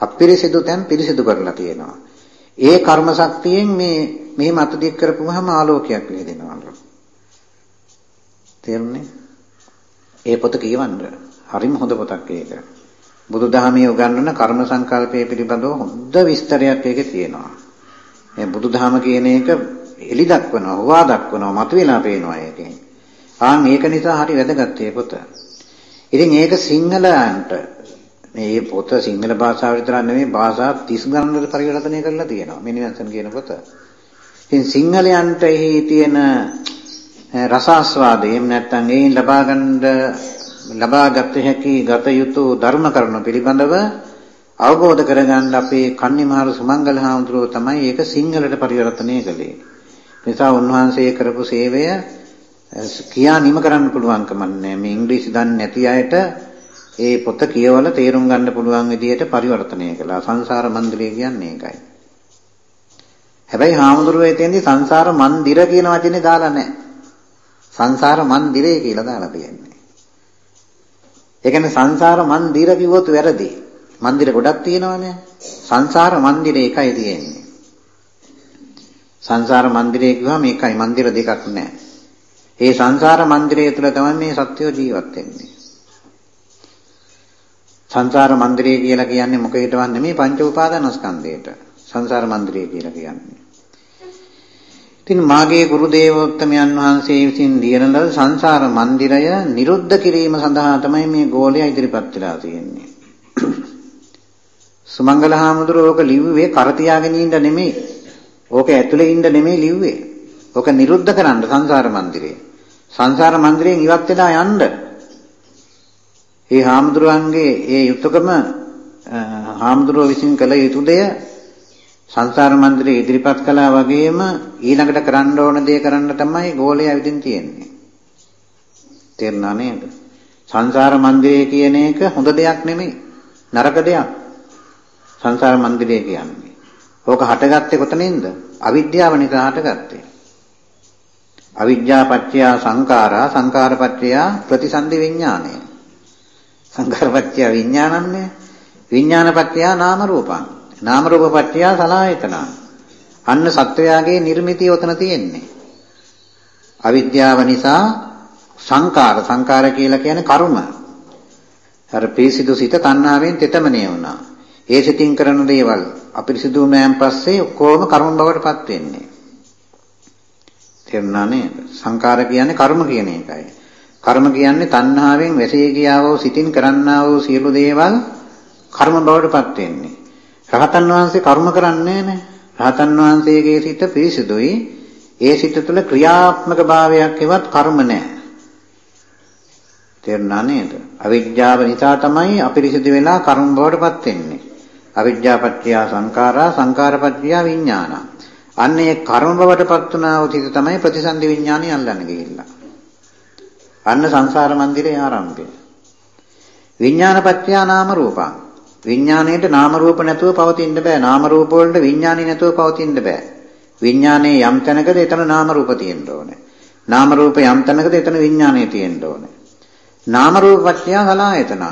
අපිරිසිදු තැන් පිරිසිදු කරලා තියෙනවා. ඒ කර්ම ශක්තියෙන් මේ මෙහෙම අත දික් කරපුවහම ආලෝකයක් විහිදෙනවලු. තේරුණේ? ඒ පොත කියවන්න. හරිම හොඳ පොතක් ඒක. බුදුදහමේ උගන්වන කර්ම සංකල්පය පිළිබඳව හොඳ විස්තරයක් ඒකේ තියෙනවා. මේ බුදුදහම කියන එක එලි දක්වනවා, හොවා දක්වනවා, මතුවලා පේනවා ඒකෙන්. ආන් ඒක නිසා හරි වැදගත් මේ පොත. ඉතින් ඒක සිංහලයන්ට මේ පොත සිංහල භාෂාව විතර නෙමෙයි භාෂා 30 ගණනකට පරිවර්තනය කරලා තියෙනවා. මිනිවන්සන් කියන පොත. ඉතින් සිංහලයන්ට එහි තියෙන රසාස්වාදය එහෙම නැත්නම් එයින් ලබා ගන්න ලබාගත හැකි ගත යුතු ධර්ම කරුණු පිළිබඳව අවබෝධ කරගන්න අපේ කන්නිමහර සුමංගල හාමුදුරුවෝ තමයි ඒක සිංහලට පරිවර්තනය කළේ. නිසා උන්වහන්සේ කරපු සේවය කියා නිම කරන්න පුළුවන්කම නැහැ. මේ ඉංග්‍රීසි දන්නේ නැති අයට ඒ පොත කියවලා තේරුම් ගන්න පුළුවන් විදිහට පරිවර්තනය කළා. සංසාර මන්දිරය කියන්නේ ඒකයි. හැබැයි හාමුදුරුවෝ එතෙන්දී සංසාර මන්දිර කියන වචනේ දාලා නැහැ. සංසාර මන්දිරය කියලා දාලා තියෙන්නේ. ඒ කියන්නේ සංසාර මන්දිර කිව්වොත් වැරදි. මන්දිර ගොඩක් තියෙනවානේ. සංසාර මන්දිරය එකයි තියෙන්නේ. සංසාර මන්දිරය කිව්වම මේකයි මන්දිර දෙකක් නැහැ. ඒ සංසාර මන්දිරය තුළ තමයි මේ සත්‍යෝ ජීවත් වෙන්නේ. සංසාර මන්දිරය කියලා කියන්නේ මොකේදවත් නෙමෙයි පංච උපාදානස්කන්ධයට. සංසාර මන්දිරය කියලා කියන්නේ. ඉතින් මාගේ ගුරු දේවෝත්තමයන් වහන්සේ විසින් දියන ලද සංසාර මන්දිරය නිරුද්ධ කිරීම සඳහා තමයි මේ ගෝලයා ඉදිරිපත් වෙලා තියෙන්නේ. සුමංගල හාමුදුරුවෝ ඕක ලිව්වේ කර තියාගෙන ඉන්න නෙමෙයි. ඕක ඇතුලේ ඉන්න නෙමෙයි ලිව්වේ. ඕක නිරුද්ධ කරන්න සංසාර මන්දිරේ. සංසාර මන්දිරයෙන් ඉවත් වෙලා යන්න. ඒ හාමුදුරුවන්ගේ ඒ යුතුයකම හාමුදුරුවෝ විසින් කළ යුතු දෙය සංසාර මන්දිරේ ඉදිරිපත් කළා වගේම ඊළඟට කරන්න ඕන දේ කරන්න තමයි ගෝලයේ ඇවිදින් තියෙන්නේ. තේරුණා නේද? සංසාර මන්දිරය කියන එක හොඳ දෙයක් නෙමෙයි. නරක දෙයක්. සංසාර මන්දිරය කියන්නේ. ඕක හටගත්තේ කොතනින්ද? අවිද්‍යාව නිසා හටගත්තේ. අවිද්‍යා පත්‍ය සංඛාරා සංඛාර පත්‍ය ප්‍රතිසන්දි විඥානය. සංඛාර පත්‍ය විඥානන්නේ විඥාන පත්‍ය නාම රූපං. නාම රූප පත්‍ය සලආයතන. අන්න සත්වයාගේ නිර්මිතිය උතන තියෙන්නේ. අවිද්‍යාව නිසා සංකාර සංකාර කියලා කියන්නේ කර්ම. අර පිරිසිදු සිත තණ්හාවෙන් තෙතමනේ වුණා. ඒ සිතින් කරන දේවල් අපිරිසිදු වුණාන් පස්සේ කොහොම කර්ම බවට පත් වෙන්නේ. තේරුණා නේද? සංකාර කියන්නේ කර්ම කියන එකයි. කර්ම කියන්නේ තණ්හාවෙන් වැසී ගියා වූ සිතින් කරන්නා වූ සියලු දේවල් කර්ම බවට පත් වෙන්නේ. රහතන් වහන්සේ කර්ම කරන්නේ නැහැ. රහතන් වහන්සේගේ සිත පිරිසිදුයි. ඒ සිත තුළ ක්‍රියාත්මක භාවයක් එවත් කර්ම නැහැ. තේරුණා නේද? අවිද්‍යාව නිසා තමයි අපිරිසිදු වෙලා කර්ම බවට පත් වෙන්නේ. අවිද්‍යාපත්‍ය සංඛාරා සංඛාරපත්‍ය විඥාන. අන්න ඒ කර්ම බවට පත් වුණා වූ සිත තමයි ප්‍රතිසන්දි විඥානය අල්ලන්න ගිහිල්ලා. අන්න සංසාර මන්දිරේ ආරම්භය. විඥානපත්‍ය නාම රූපං. විඥාණයට නාම රූප නැතුව පවතින්න බෑ. නාම රූප වලට විඥානි නැතුව පවතින්න බෑ. විඥානයේ යම් තැනකද එතන නාම රූප තියෙන්න ඕනේ. නාම රූප යම් තැනකද එතන විඥානය තියෙන්න ඕනේ. නාම රූප පත්‍ය සලආයතන.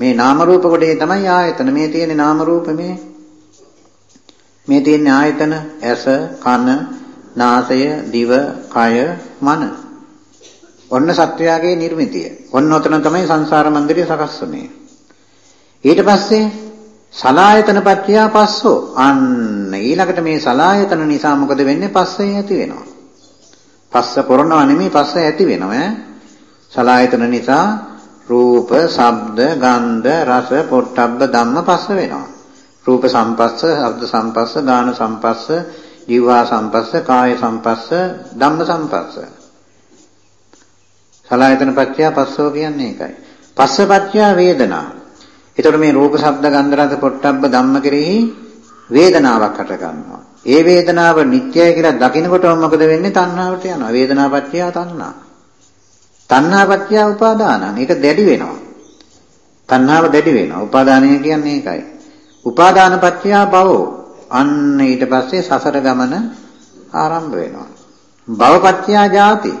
මේ නාම රූප කොටේ තමයි ආයතන. මේ තියෙන්නේ නාම රූප මේ. මේ තියෙන්නේ ආයතන ඇස, කන, නාසය, දිව, කය, මන. ඔන්න සත්වයාගේ නිර්මිතිය. ඔන්න ඔතන තමයි සංසාර මන්දිරය සකස් වුනේ. ඊට පස්සේ සලායතන පත්‍ය පස්සෝ. අන්න ඊළඟට මේ සලායතන නිසා මොකද වෙන්නේ? පස්සේ ඇති වෙනවා. පස්ස පොරනවා නෙමෙයි පස්ස ඇති වෙනවා ඈ. සලායතන නිසා රූප, ශබ්ද, ගන්ධ, රස, පොට්ටබ්බ ධම්ම පස්ස වෙනවා. රූප සම්පස්ස, ශබ්ද සම්පස්ස, ගාන සම්පස්ස, ජීවා සම්පස්ස, කාය සම්පස්ස, ධම්ම සම්පස්ස. සලායතන පත්‍ය පස්සෝ කියන්නේ ඒකයි. පස්ස පත්‍ය වේදනා. එතකොට මේ රූප, ශබ්ද, ගන්ධ, රස, පොට්ටබ්බ ධම්ම කෙරෙහි වේදනාවක් හට ගන්නවා. ඒ වේදනාව නිට්ටයයි කියලා දකිනකොටම මොකද වෙන්නේ? තණ්හාවට යනවා. වේදනාපත්‍ය තණ්හා. තණ්හාපත්‍ය උපාදාන. මේක දැඩි වෙනවා. තණ්හාව දැඩි වෙනවා. උපාදානය කියන්නේ ඒකයි. උපාදානපත්‍ය භවෝ. අන්න ඊට පස්සේ සසර ගමන ආරම්භ වෙනවා. භවපත්‍ය ජාති.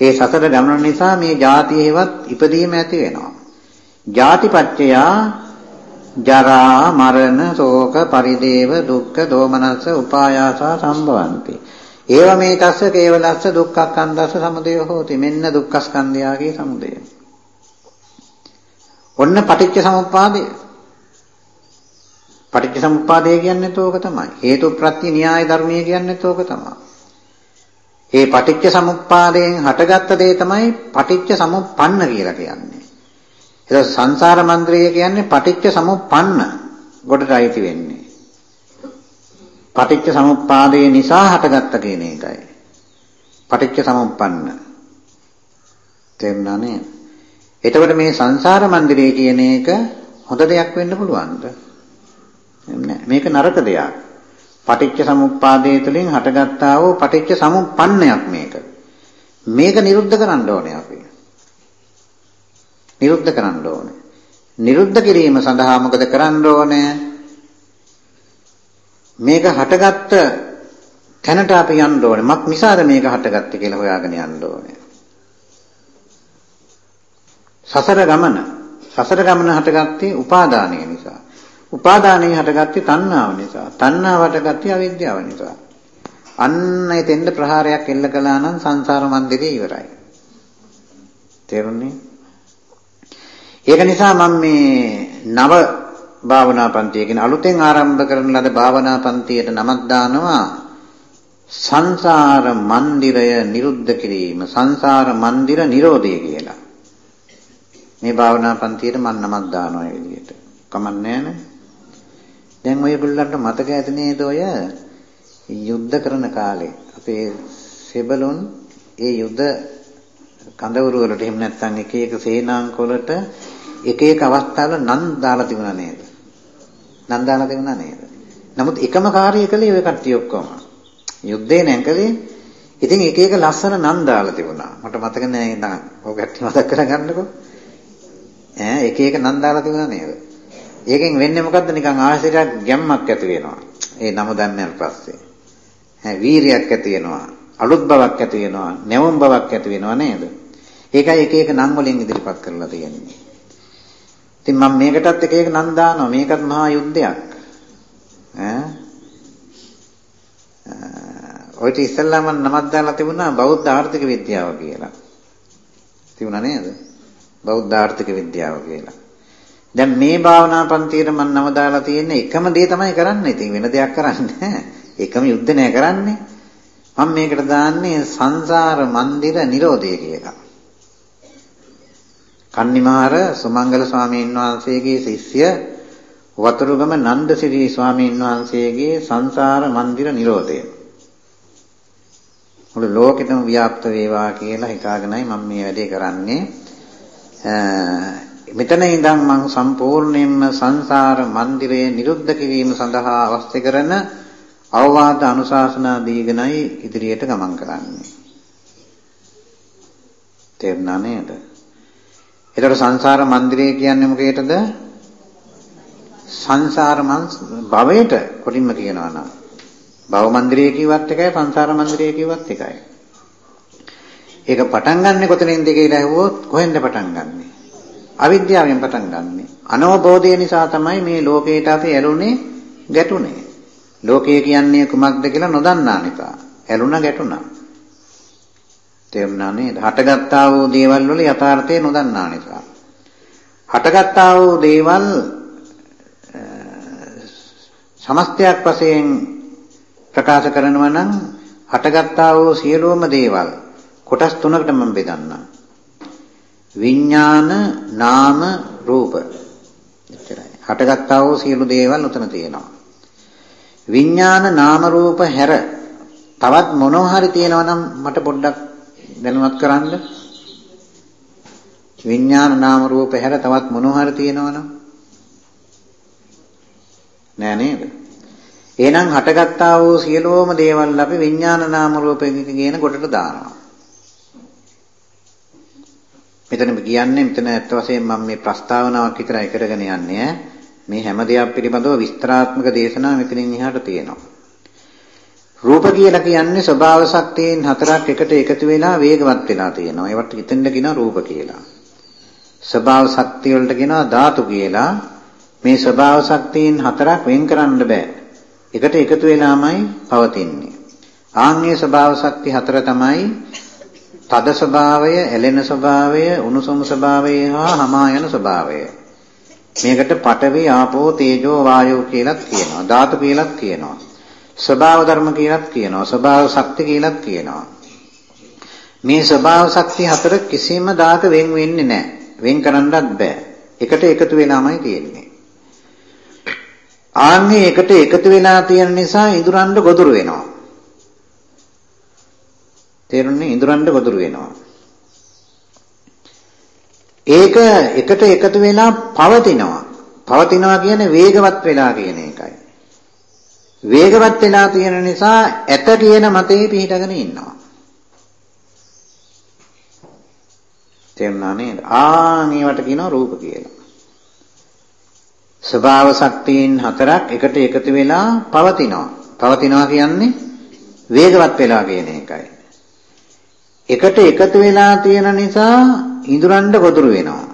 ඒ සසර ගමන නිසා මේ ජාතියෙහිවත් ඉපදීම ඇති වෙනවා. ජාතිපත්‍ය ජරා මරණ ශෝක පරිදේව දුක්ඛ දෝමනස්ස උපායාස සම්භවಂತಿ. ඒව මේ තස්ස කේවලස්ස දුක්ඛස්කන්ධස්ස සමුදය හෝති. මෙන්න දුක්ඛස්කන්ධයාගේ සමුදය. ඔන්න පටිච්ච සමුප්පාදය. පටිච්ච සමුප්පාදය කියන්නේ තෝක තමයි. හේතු ප්‍රත්‍ය න්‍යාය ධර්මයේ කියන්නේ තෝක තමයි. ඒ පටිච්ච සමුප්පාදයෙන් හටගත්ත දේ තමයි පටිච්ච සමුප්පන්න කියලා කියන්නේ. ඒක සංසාර මන්දිරය කියන්නේ පටිච්ච සමුප්පන්න ගොඩට අයිති වෙන්නේ. පටිච්ච සමුප්පාදේ නිසා හටගත්ත කියන එකයි. පටිච්ච සමුප්පන්න. තේරුණා නේද? එතකොට මේ සංසාර මන්දිරය කියන එක හොඳ දෙයක් වෙන්න පුළුවන්ද? මේක නරක දෙයක්. පටිච්ච සමුප්පාදයේ තුලින් හටගත්තා වූ පටිච්ච සමුප්පන්නයක් මේක. මේක නිරුද්ධ කරන්න ඕනේ අපි. නිරුද්ධ කරන්න ඕනේ. නිරුද්ධ කිරීම සඳහා මොකද කරන්න ඕනේ? මේක හටගත්ත තැනට අපි යන්න ඕනේ. මක් නිසාද මේක හටගත්තේ කියලා හොයාගෙන යන්න ඕනේ. සසර ගමන සසර ගමන හටගත්තේ උපාදානය නිසා. උපාදානය හටගත්තේ තණ්හාව නිසා. තණ්හාව හටගත්තේ අවිද්‍යාව නිසා. අන්න එතෙන්ද ප්‍රහාරයක් එල්ල කළා නම් සංසාර මන්දිරේ ඉවරයි. තේරුණේ? ඒක නිසා මම මේ නව භාවනා පන්තිය කියන අලුතෙන් ආරම්භ කරන ලද භාවනා පන්තියට නමක් දානවා සංසාර මන්දිරය නිරුද්ධ කිරීම සංසාර මන්දිර නිරෝධය කියලා. මේ භාවනා පන්තියට මම නමක් දානවා ඒ විදිහට. කමන්නේ නැහැ දැන් ඔයගොල්ලන්ට මතක ඇති නේද ඔය යුද්ධ කරන කාලේ අපේ සෙබළුන් ඒ යුද්ධ කඳවුරු වලට එහෙම නැත්නම් එක එක සේනාංක වලට එක එක අවස්ථාවල නන් දාලා තිබුණා නේද? නන් දාලා තිබුණා නේද? නමුත් එකම කාර්යය කළේ ඔය කට්ටිය ඔක්කොම. යුද්ධේ නැංකලේ ඉතින් එක එක ලස්සන නන් දාලා තිබුණා. මට මතක නෑ ඉතින් ඔය කට්ටිය මතක් කරගන්නකෝ. ඈ එක එක නන් දාලා තිබුණා නේද? ඒකෙන් වෙන්නේ මොකද්ද නිකන් ආශ්‍රයයක් ගැම්මක් ඇති වෙනවා. ඒ නම දැම්මන් පස්සේ. ඈ වීරියක් ඇති වෙනවා. අලුත් බවක් ඇති වෙනවා. නැවුම් බවක් ඇති වෙනවා නේද? ඒකයි එක එක නම් වලින් ඉදිරිපත් කරලා තියෙන්නේ. ඉතින් මම මේකටත් එක එක නම් දානවා. මේකත් මහා යුද්ධයක්. ඈ ඔය ටි ඉස්සල්ලාම නමක් දාලා තිබුණා බෞද්ධ ආර්ථික විද්‍යාව කියලා. තිබුණා නේද? බෞද්ධ ආර්ථික විද්‍යාව කියලා. දැන් මේ භාවනා පන්තියේ මම නම දාලා තියෙන්නේ එකම දේ තමයි කරන්නේ. ඉතින් වෙන දෙයක් කරන්නේ නැහැ. එකම යුද්ධ නෑ කරන්නේ. මම මේකට දාන්නේ සංසාර මන්දිර නිරෝධය කියලා. කන්නිමාර සුමංගල ස්වාමීන් වහන්සේගේ ශිෂ්‍ය වතුරුගම නන්දසිරි ස්වාමීන් වහන්සේගේ සංසාර මන්දිර නිරෝධය. මුළු ලෝකෙටම ව්‍යාප්ත වේවා කියලා හිතාගෙනයි මම මේ වැඩේ කරන්නේ. මෙතන ඉඳන් මම සම්පූර්ණයෙන්ම සංසාර මන්දිරය නිරුද්ධ කිරීම සඳහා අවශ්‍ය කරන අවවාද අනුශාසනා දීගෙනයි ඉදිරියට ගමන් කරන්නේ. තේරුණා නේද? ඒතර සංසාර මන්දිරය කියන්නේ මොකේද? සංසාර භවයට කොටින්ම කියනවා නම් භව මන්දිරය කිව්වත් එකයි සංසාර මන්දිරය කිව්වත් එකයි. ඒක පටන් ගන්නෙ කොතනින්ද කියලා ඇහුවොත් කොහෙන්ද පටන් ගන්නෙ? අවිද්‍යාවෙන් පටන් ගන්නෙ. අනවබෝධය නිසා තමයි මේ ලෝකේට අපි ඇලුනේ ගැටුනේ. ලෝකය කියන්නේ කුමක්ද කියලා නොදන්නා නිසා ඇලුනා ගැටුණා. තේරුණා නේද? හටගත්තා වූ දේවල් වල යථාර්ථය නොදන්නා නිසා. හටගත්තා වූ දේවල් සමස්තයක් වශයෙන් ප්‍රකාශ කරනවා නම් හටගත්තා වූ සියලුම දේවල් කොටස් තුනකට මම බෙදන්නම්. විඥාන නාම රූප. එච්චරයි. හටගත්තා වූ සියලු දේවල් උතන තියෙනවා. විඥාන නාම රූප හැර තවත් මොනවා හරි තියෙනවා නම් මට පොඩ්ඩක් දැනුවත් කරන්න. විඥාන නාම රූප හැර තවත් මොනවා හරි තියෙනවා නම් නෑ නේද? එහෙනම් හටගත්තා වූ සියලුම දේවල් අපි විඥාන නාම රූප කියන කොටට දානවා. මෙතන කියන්නේ මෙතන ඇත්ත වශයෙන්ම මම මේ ප්‍රස්තාවනාවක් විතරයි කරගෙන යන්නේ මේ හැම දෙයක් පිළිබඳව විස්තරාත්මක දේශනා මෙතනින් එහාට තියෙනවා. රූප කියලා කියන්නේ ස්වභාව ශක්තියන් හතරක් එකට එකතු වෙලා වේගවත් වෙලා තියෙනවා. ඒවට හිතෙන්ද කියනවා රූප කියලා. ස්වභාව ශක්තිය වලට කියනවා ධාතු කියලා. මේ ස්වභාව ශක්තියන් හතරක් වෙන් කරන්න බෑ. එකට එකතු වෙලාමයි පවතින්නේ. ආන්ගේ ස්වභාව ශක්ති හතර තමයි තද ස්වභාවය, ඇලෙන ස්වභාවය, උණුසුම් ස්වභාවය හා හමා යන ස්වභාවය. මේකට පඨවි, ආපෝ, තේජෝ, වායෝ කියලාත් කියනවා. ධාතු කියලාත් කියනවා. ස්වභාව ධර්ම කියලාත් කියනවා. ස්වභාව ශක්ති කියලාත් කියනවා. මේ ස්වභාව ශක්ති හතර කිසිම දාක වෙන් වෙන්නේ නැහැ. වෙන් කරන්නත් බෑ. එකට එකතු වෙලාමයි තියෙන්නේ. ආන්නේ එකට එකතු වෙලා තියෙන නිසා ඉඳුරන්ඩ ගොදුරු වෙනවා. තේරුණේ ඉඳුරන්ඩ ගොදුරු වෙනවා. ඒක එකට එකතු වෙලා පවතිනවා. පවතිනවා කියන්නේ වේගවත් වෙලා කියන එකයි. වේගවත් වෙලා තියෙන නිසා ඇත කියන මතේ පිහිටගෙන ඉන්නවා. තේරුණා නේද? ආ මේවට කියනවා රූප කියලා. ස්වභාව ශක්තියින් හතරක් එකට එකතු වෙලා පවතිනවා. පවතිනවා කියන්නේ වේගවත් වෙලා කියන එකයි. එකට එකතු වෙලා තියෙන නිසා ඉඳුරන්ඩ ගොදුරු වෙනවා.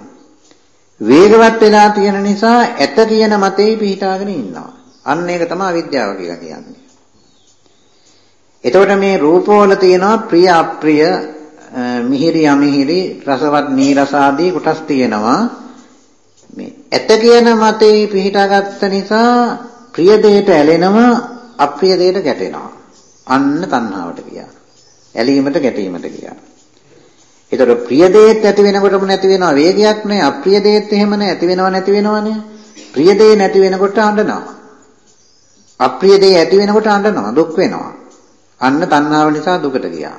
වේගවත් වෙලා තියෙන නිසා ඇත කියන මතේ පිහිටාගෙන ඉන්නවා. අන්න ඒක තමයි විද්‍යාව කියලා කියන්නේ. එතකොට මේ රූපවල තියෙනවා ප්‍රිය අප්‍රිය මිහිරි අමිහිරි රසවත් නීරස ආදී කොටස් තියෙනවා. මේ ඇත කියන මතේ පිහිටාගත්ත නිසා ප්‍රිය දෙයට ඇලෙනවා අප්‍රිය දෙයට ගැටෙනවා. අන්න තණ්හාවට ගියා. ඇලීමට ගැටීමට ගියා. ඒතර ප්‍රිය දේත් ඇති වෙනකොටම නැති වෙනවා වේගයක් නෑ අප්‍රිය දේත් එහෙම නෑ ඇති වෙනව නැති වෙනවනේ. ප්‍රිය දේ නැති වෙනකොට අඬනවා. අප්‍රිය දේ ඇති වෙනකොට අඬනවා දුක් වෙනවා. අන්න තණ්හාව නිසා දුකට ගියා.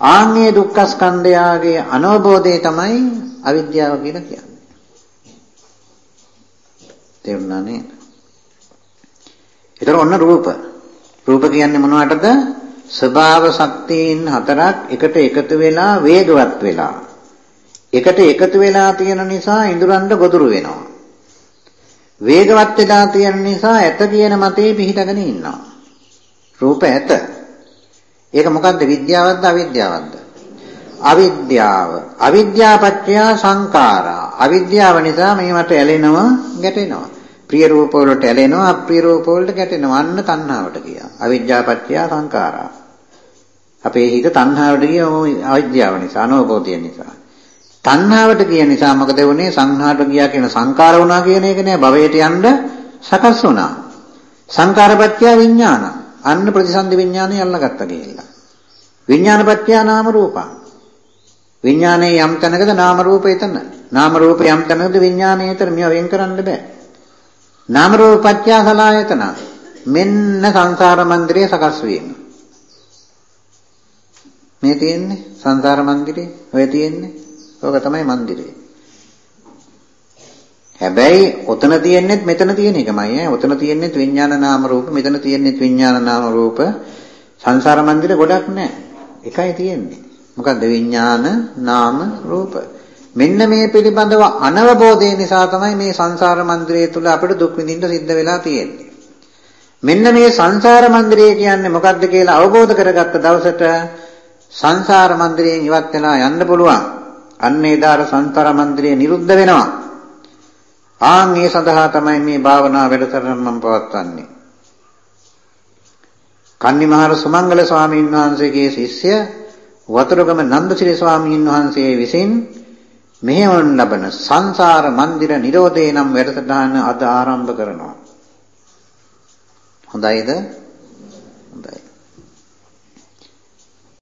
ආන්‍ය දුක්ඛ ස්කන්ධයාගේ අනවබෝධය තමයි අවිද්‍යාව කියලා කියන්නේ. තේරුණා නේද? ඒතර ඔන්න රූප. රූප කියන්නේ මොනවටද? ස්වභාව ශක්තියින් හතරක් එකට එකතු වෙලා වේගවත් වෙලා. එකට එකතු වෙලා තියෙන නිසා ඉඳුරන්ඩ ගොදුරු වෙනවා. වේගවත් වෙලා තියෙන නිසා ඇත කියන මතේ පිහිටගෙන ඉන්නවා. රූප ඇත. ඒක මොකද්ද විද්‍යාවක්ද අවිද්‍යාවක්ද? අවිද්‍යාව. අවිද්‍යාපත්‍ය සංඛාරා. අවිද්‍යාව නිසා මේවට ඇලෙනවා, ගැටෙනවා. ප්‍රිය රූප වලට ඇලෙනවා, අප්‍රිය රූප වලට ගැටෙනවා. අන්න තණ්හාවට කියනවා. අවිද්‍යාපත්‍ය සංඛාරා. අපේ හිත තණ්හාවට ගිය අවිද්‍යාව නිසා, අනවබෝධය නිසා. තණ්හාවට ගිය නිසා මොකද වුනේ? සංහාරට ගියා කියන සංකාර වුණා කියන එක නෑ භවයට යන්න සකස් වුණා. සංකාරපත්‍ය විඥාන. අන්න ප්‍රතිසන්දි විඥානය අල්ලගත්තා කියලා. විඥානපත්‍ය නාම රූපං. විඥානයේ යම් තැනකද නාම රූප එතන. නාම රූප යම් තැනකද විඥානය එතන. මේවා වෙන් කරන්න බෑ. නාම රූප පත්‍ය සලආයතන. මෙන්න සංසාර මන්දිරයේ සකස් වීම. මේ තියෙන්නේ? සංසාර මන්දිරේ? ඔය තියෙන්නේ? ඕක තමයි මන්දිරේ. හැබැයි ඔතන තියෙන්නේත් මෙතන තියෙන එකමයි ඈ. ඔතන තියෙන්නේත් විඥාන නාම රූප මෙතන තියෙන්නේත් විඥාන නාම රූප. සංසාර මන්දිරේ ගොඩක් නැහැ එකයි තියෙන්නේ. මොකද්ද? විඥාන නාම රූප. මෙන්න මේ පිළිබඳව අනවබෝධය නිසා තමයි මේ සංසාර මන්දිරය තුල අපිට දුක් විඳින්න සිද්ධ වෙලා තියෙන්නේ. මෙන්න මේ සංසාර මන්දිරය කියන්නේ මොකද්ද කියලා අවබෝධ කරගත්ත දවසට සංසාර මන්දිරයෙන් ඉවත් වෙලා යන්න පුළුවන්. අන්න එදාට සංසාර මන්දිරය නිරුද්ධ වෙනවා. ආන් ඒ සඳහා තමයි මේ භාවනා වැඩසටහන මම පවත්වන්නේ. කන්නිමහර සුමංගල ස්වාමීන් වහන්සේගේ ශිෂ්‍ය වතුරුගම නන්දසිරි ස්වාමීන් වහන්සේ විසින් මෙහෙවන ලබන සංසාර මන්දිර නිරෝධේ නම් වැඩසටහන අද ආරම්භ කරනවා. හොඳයිද?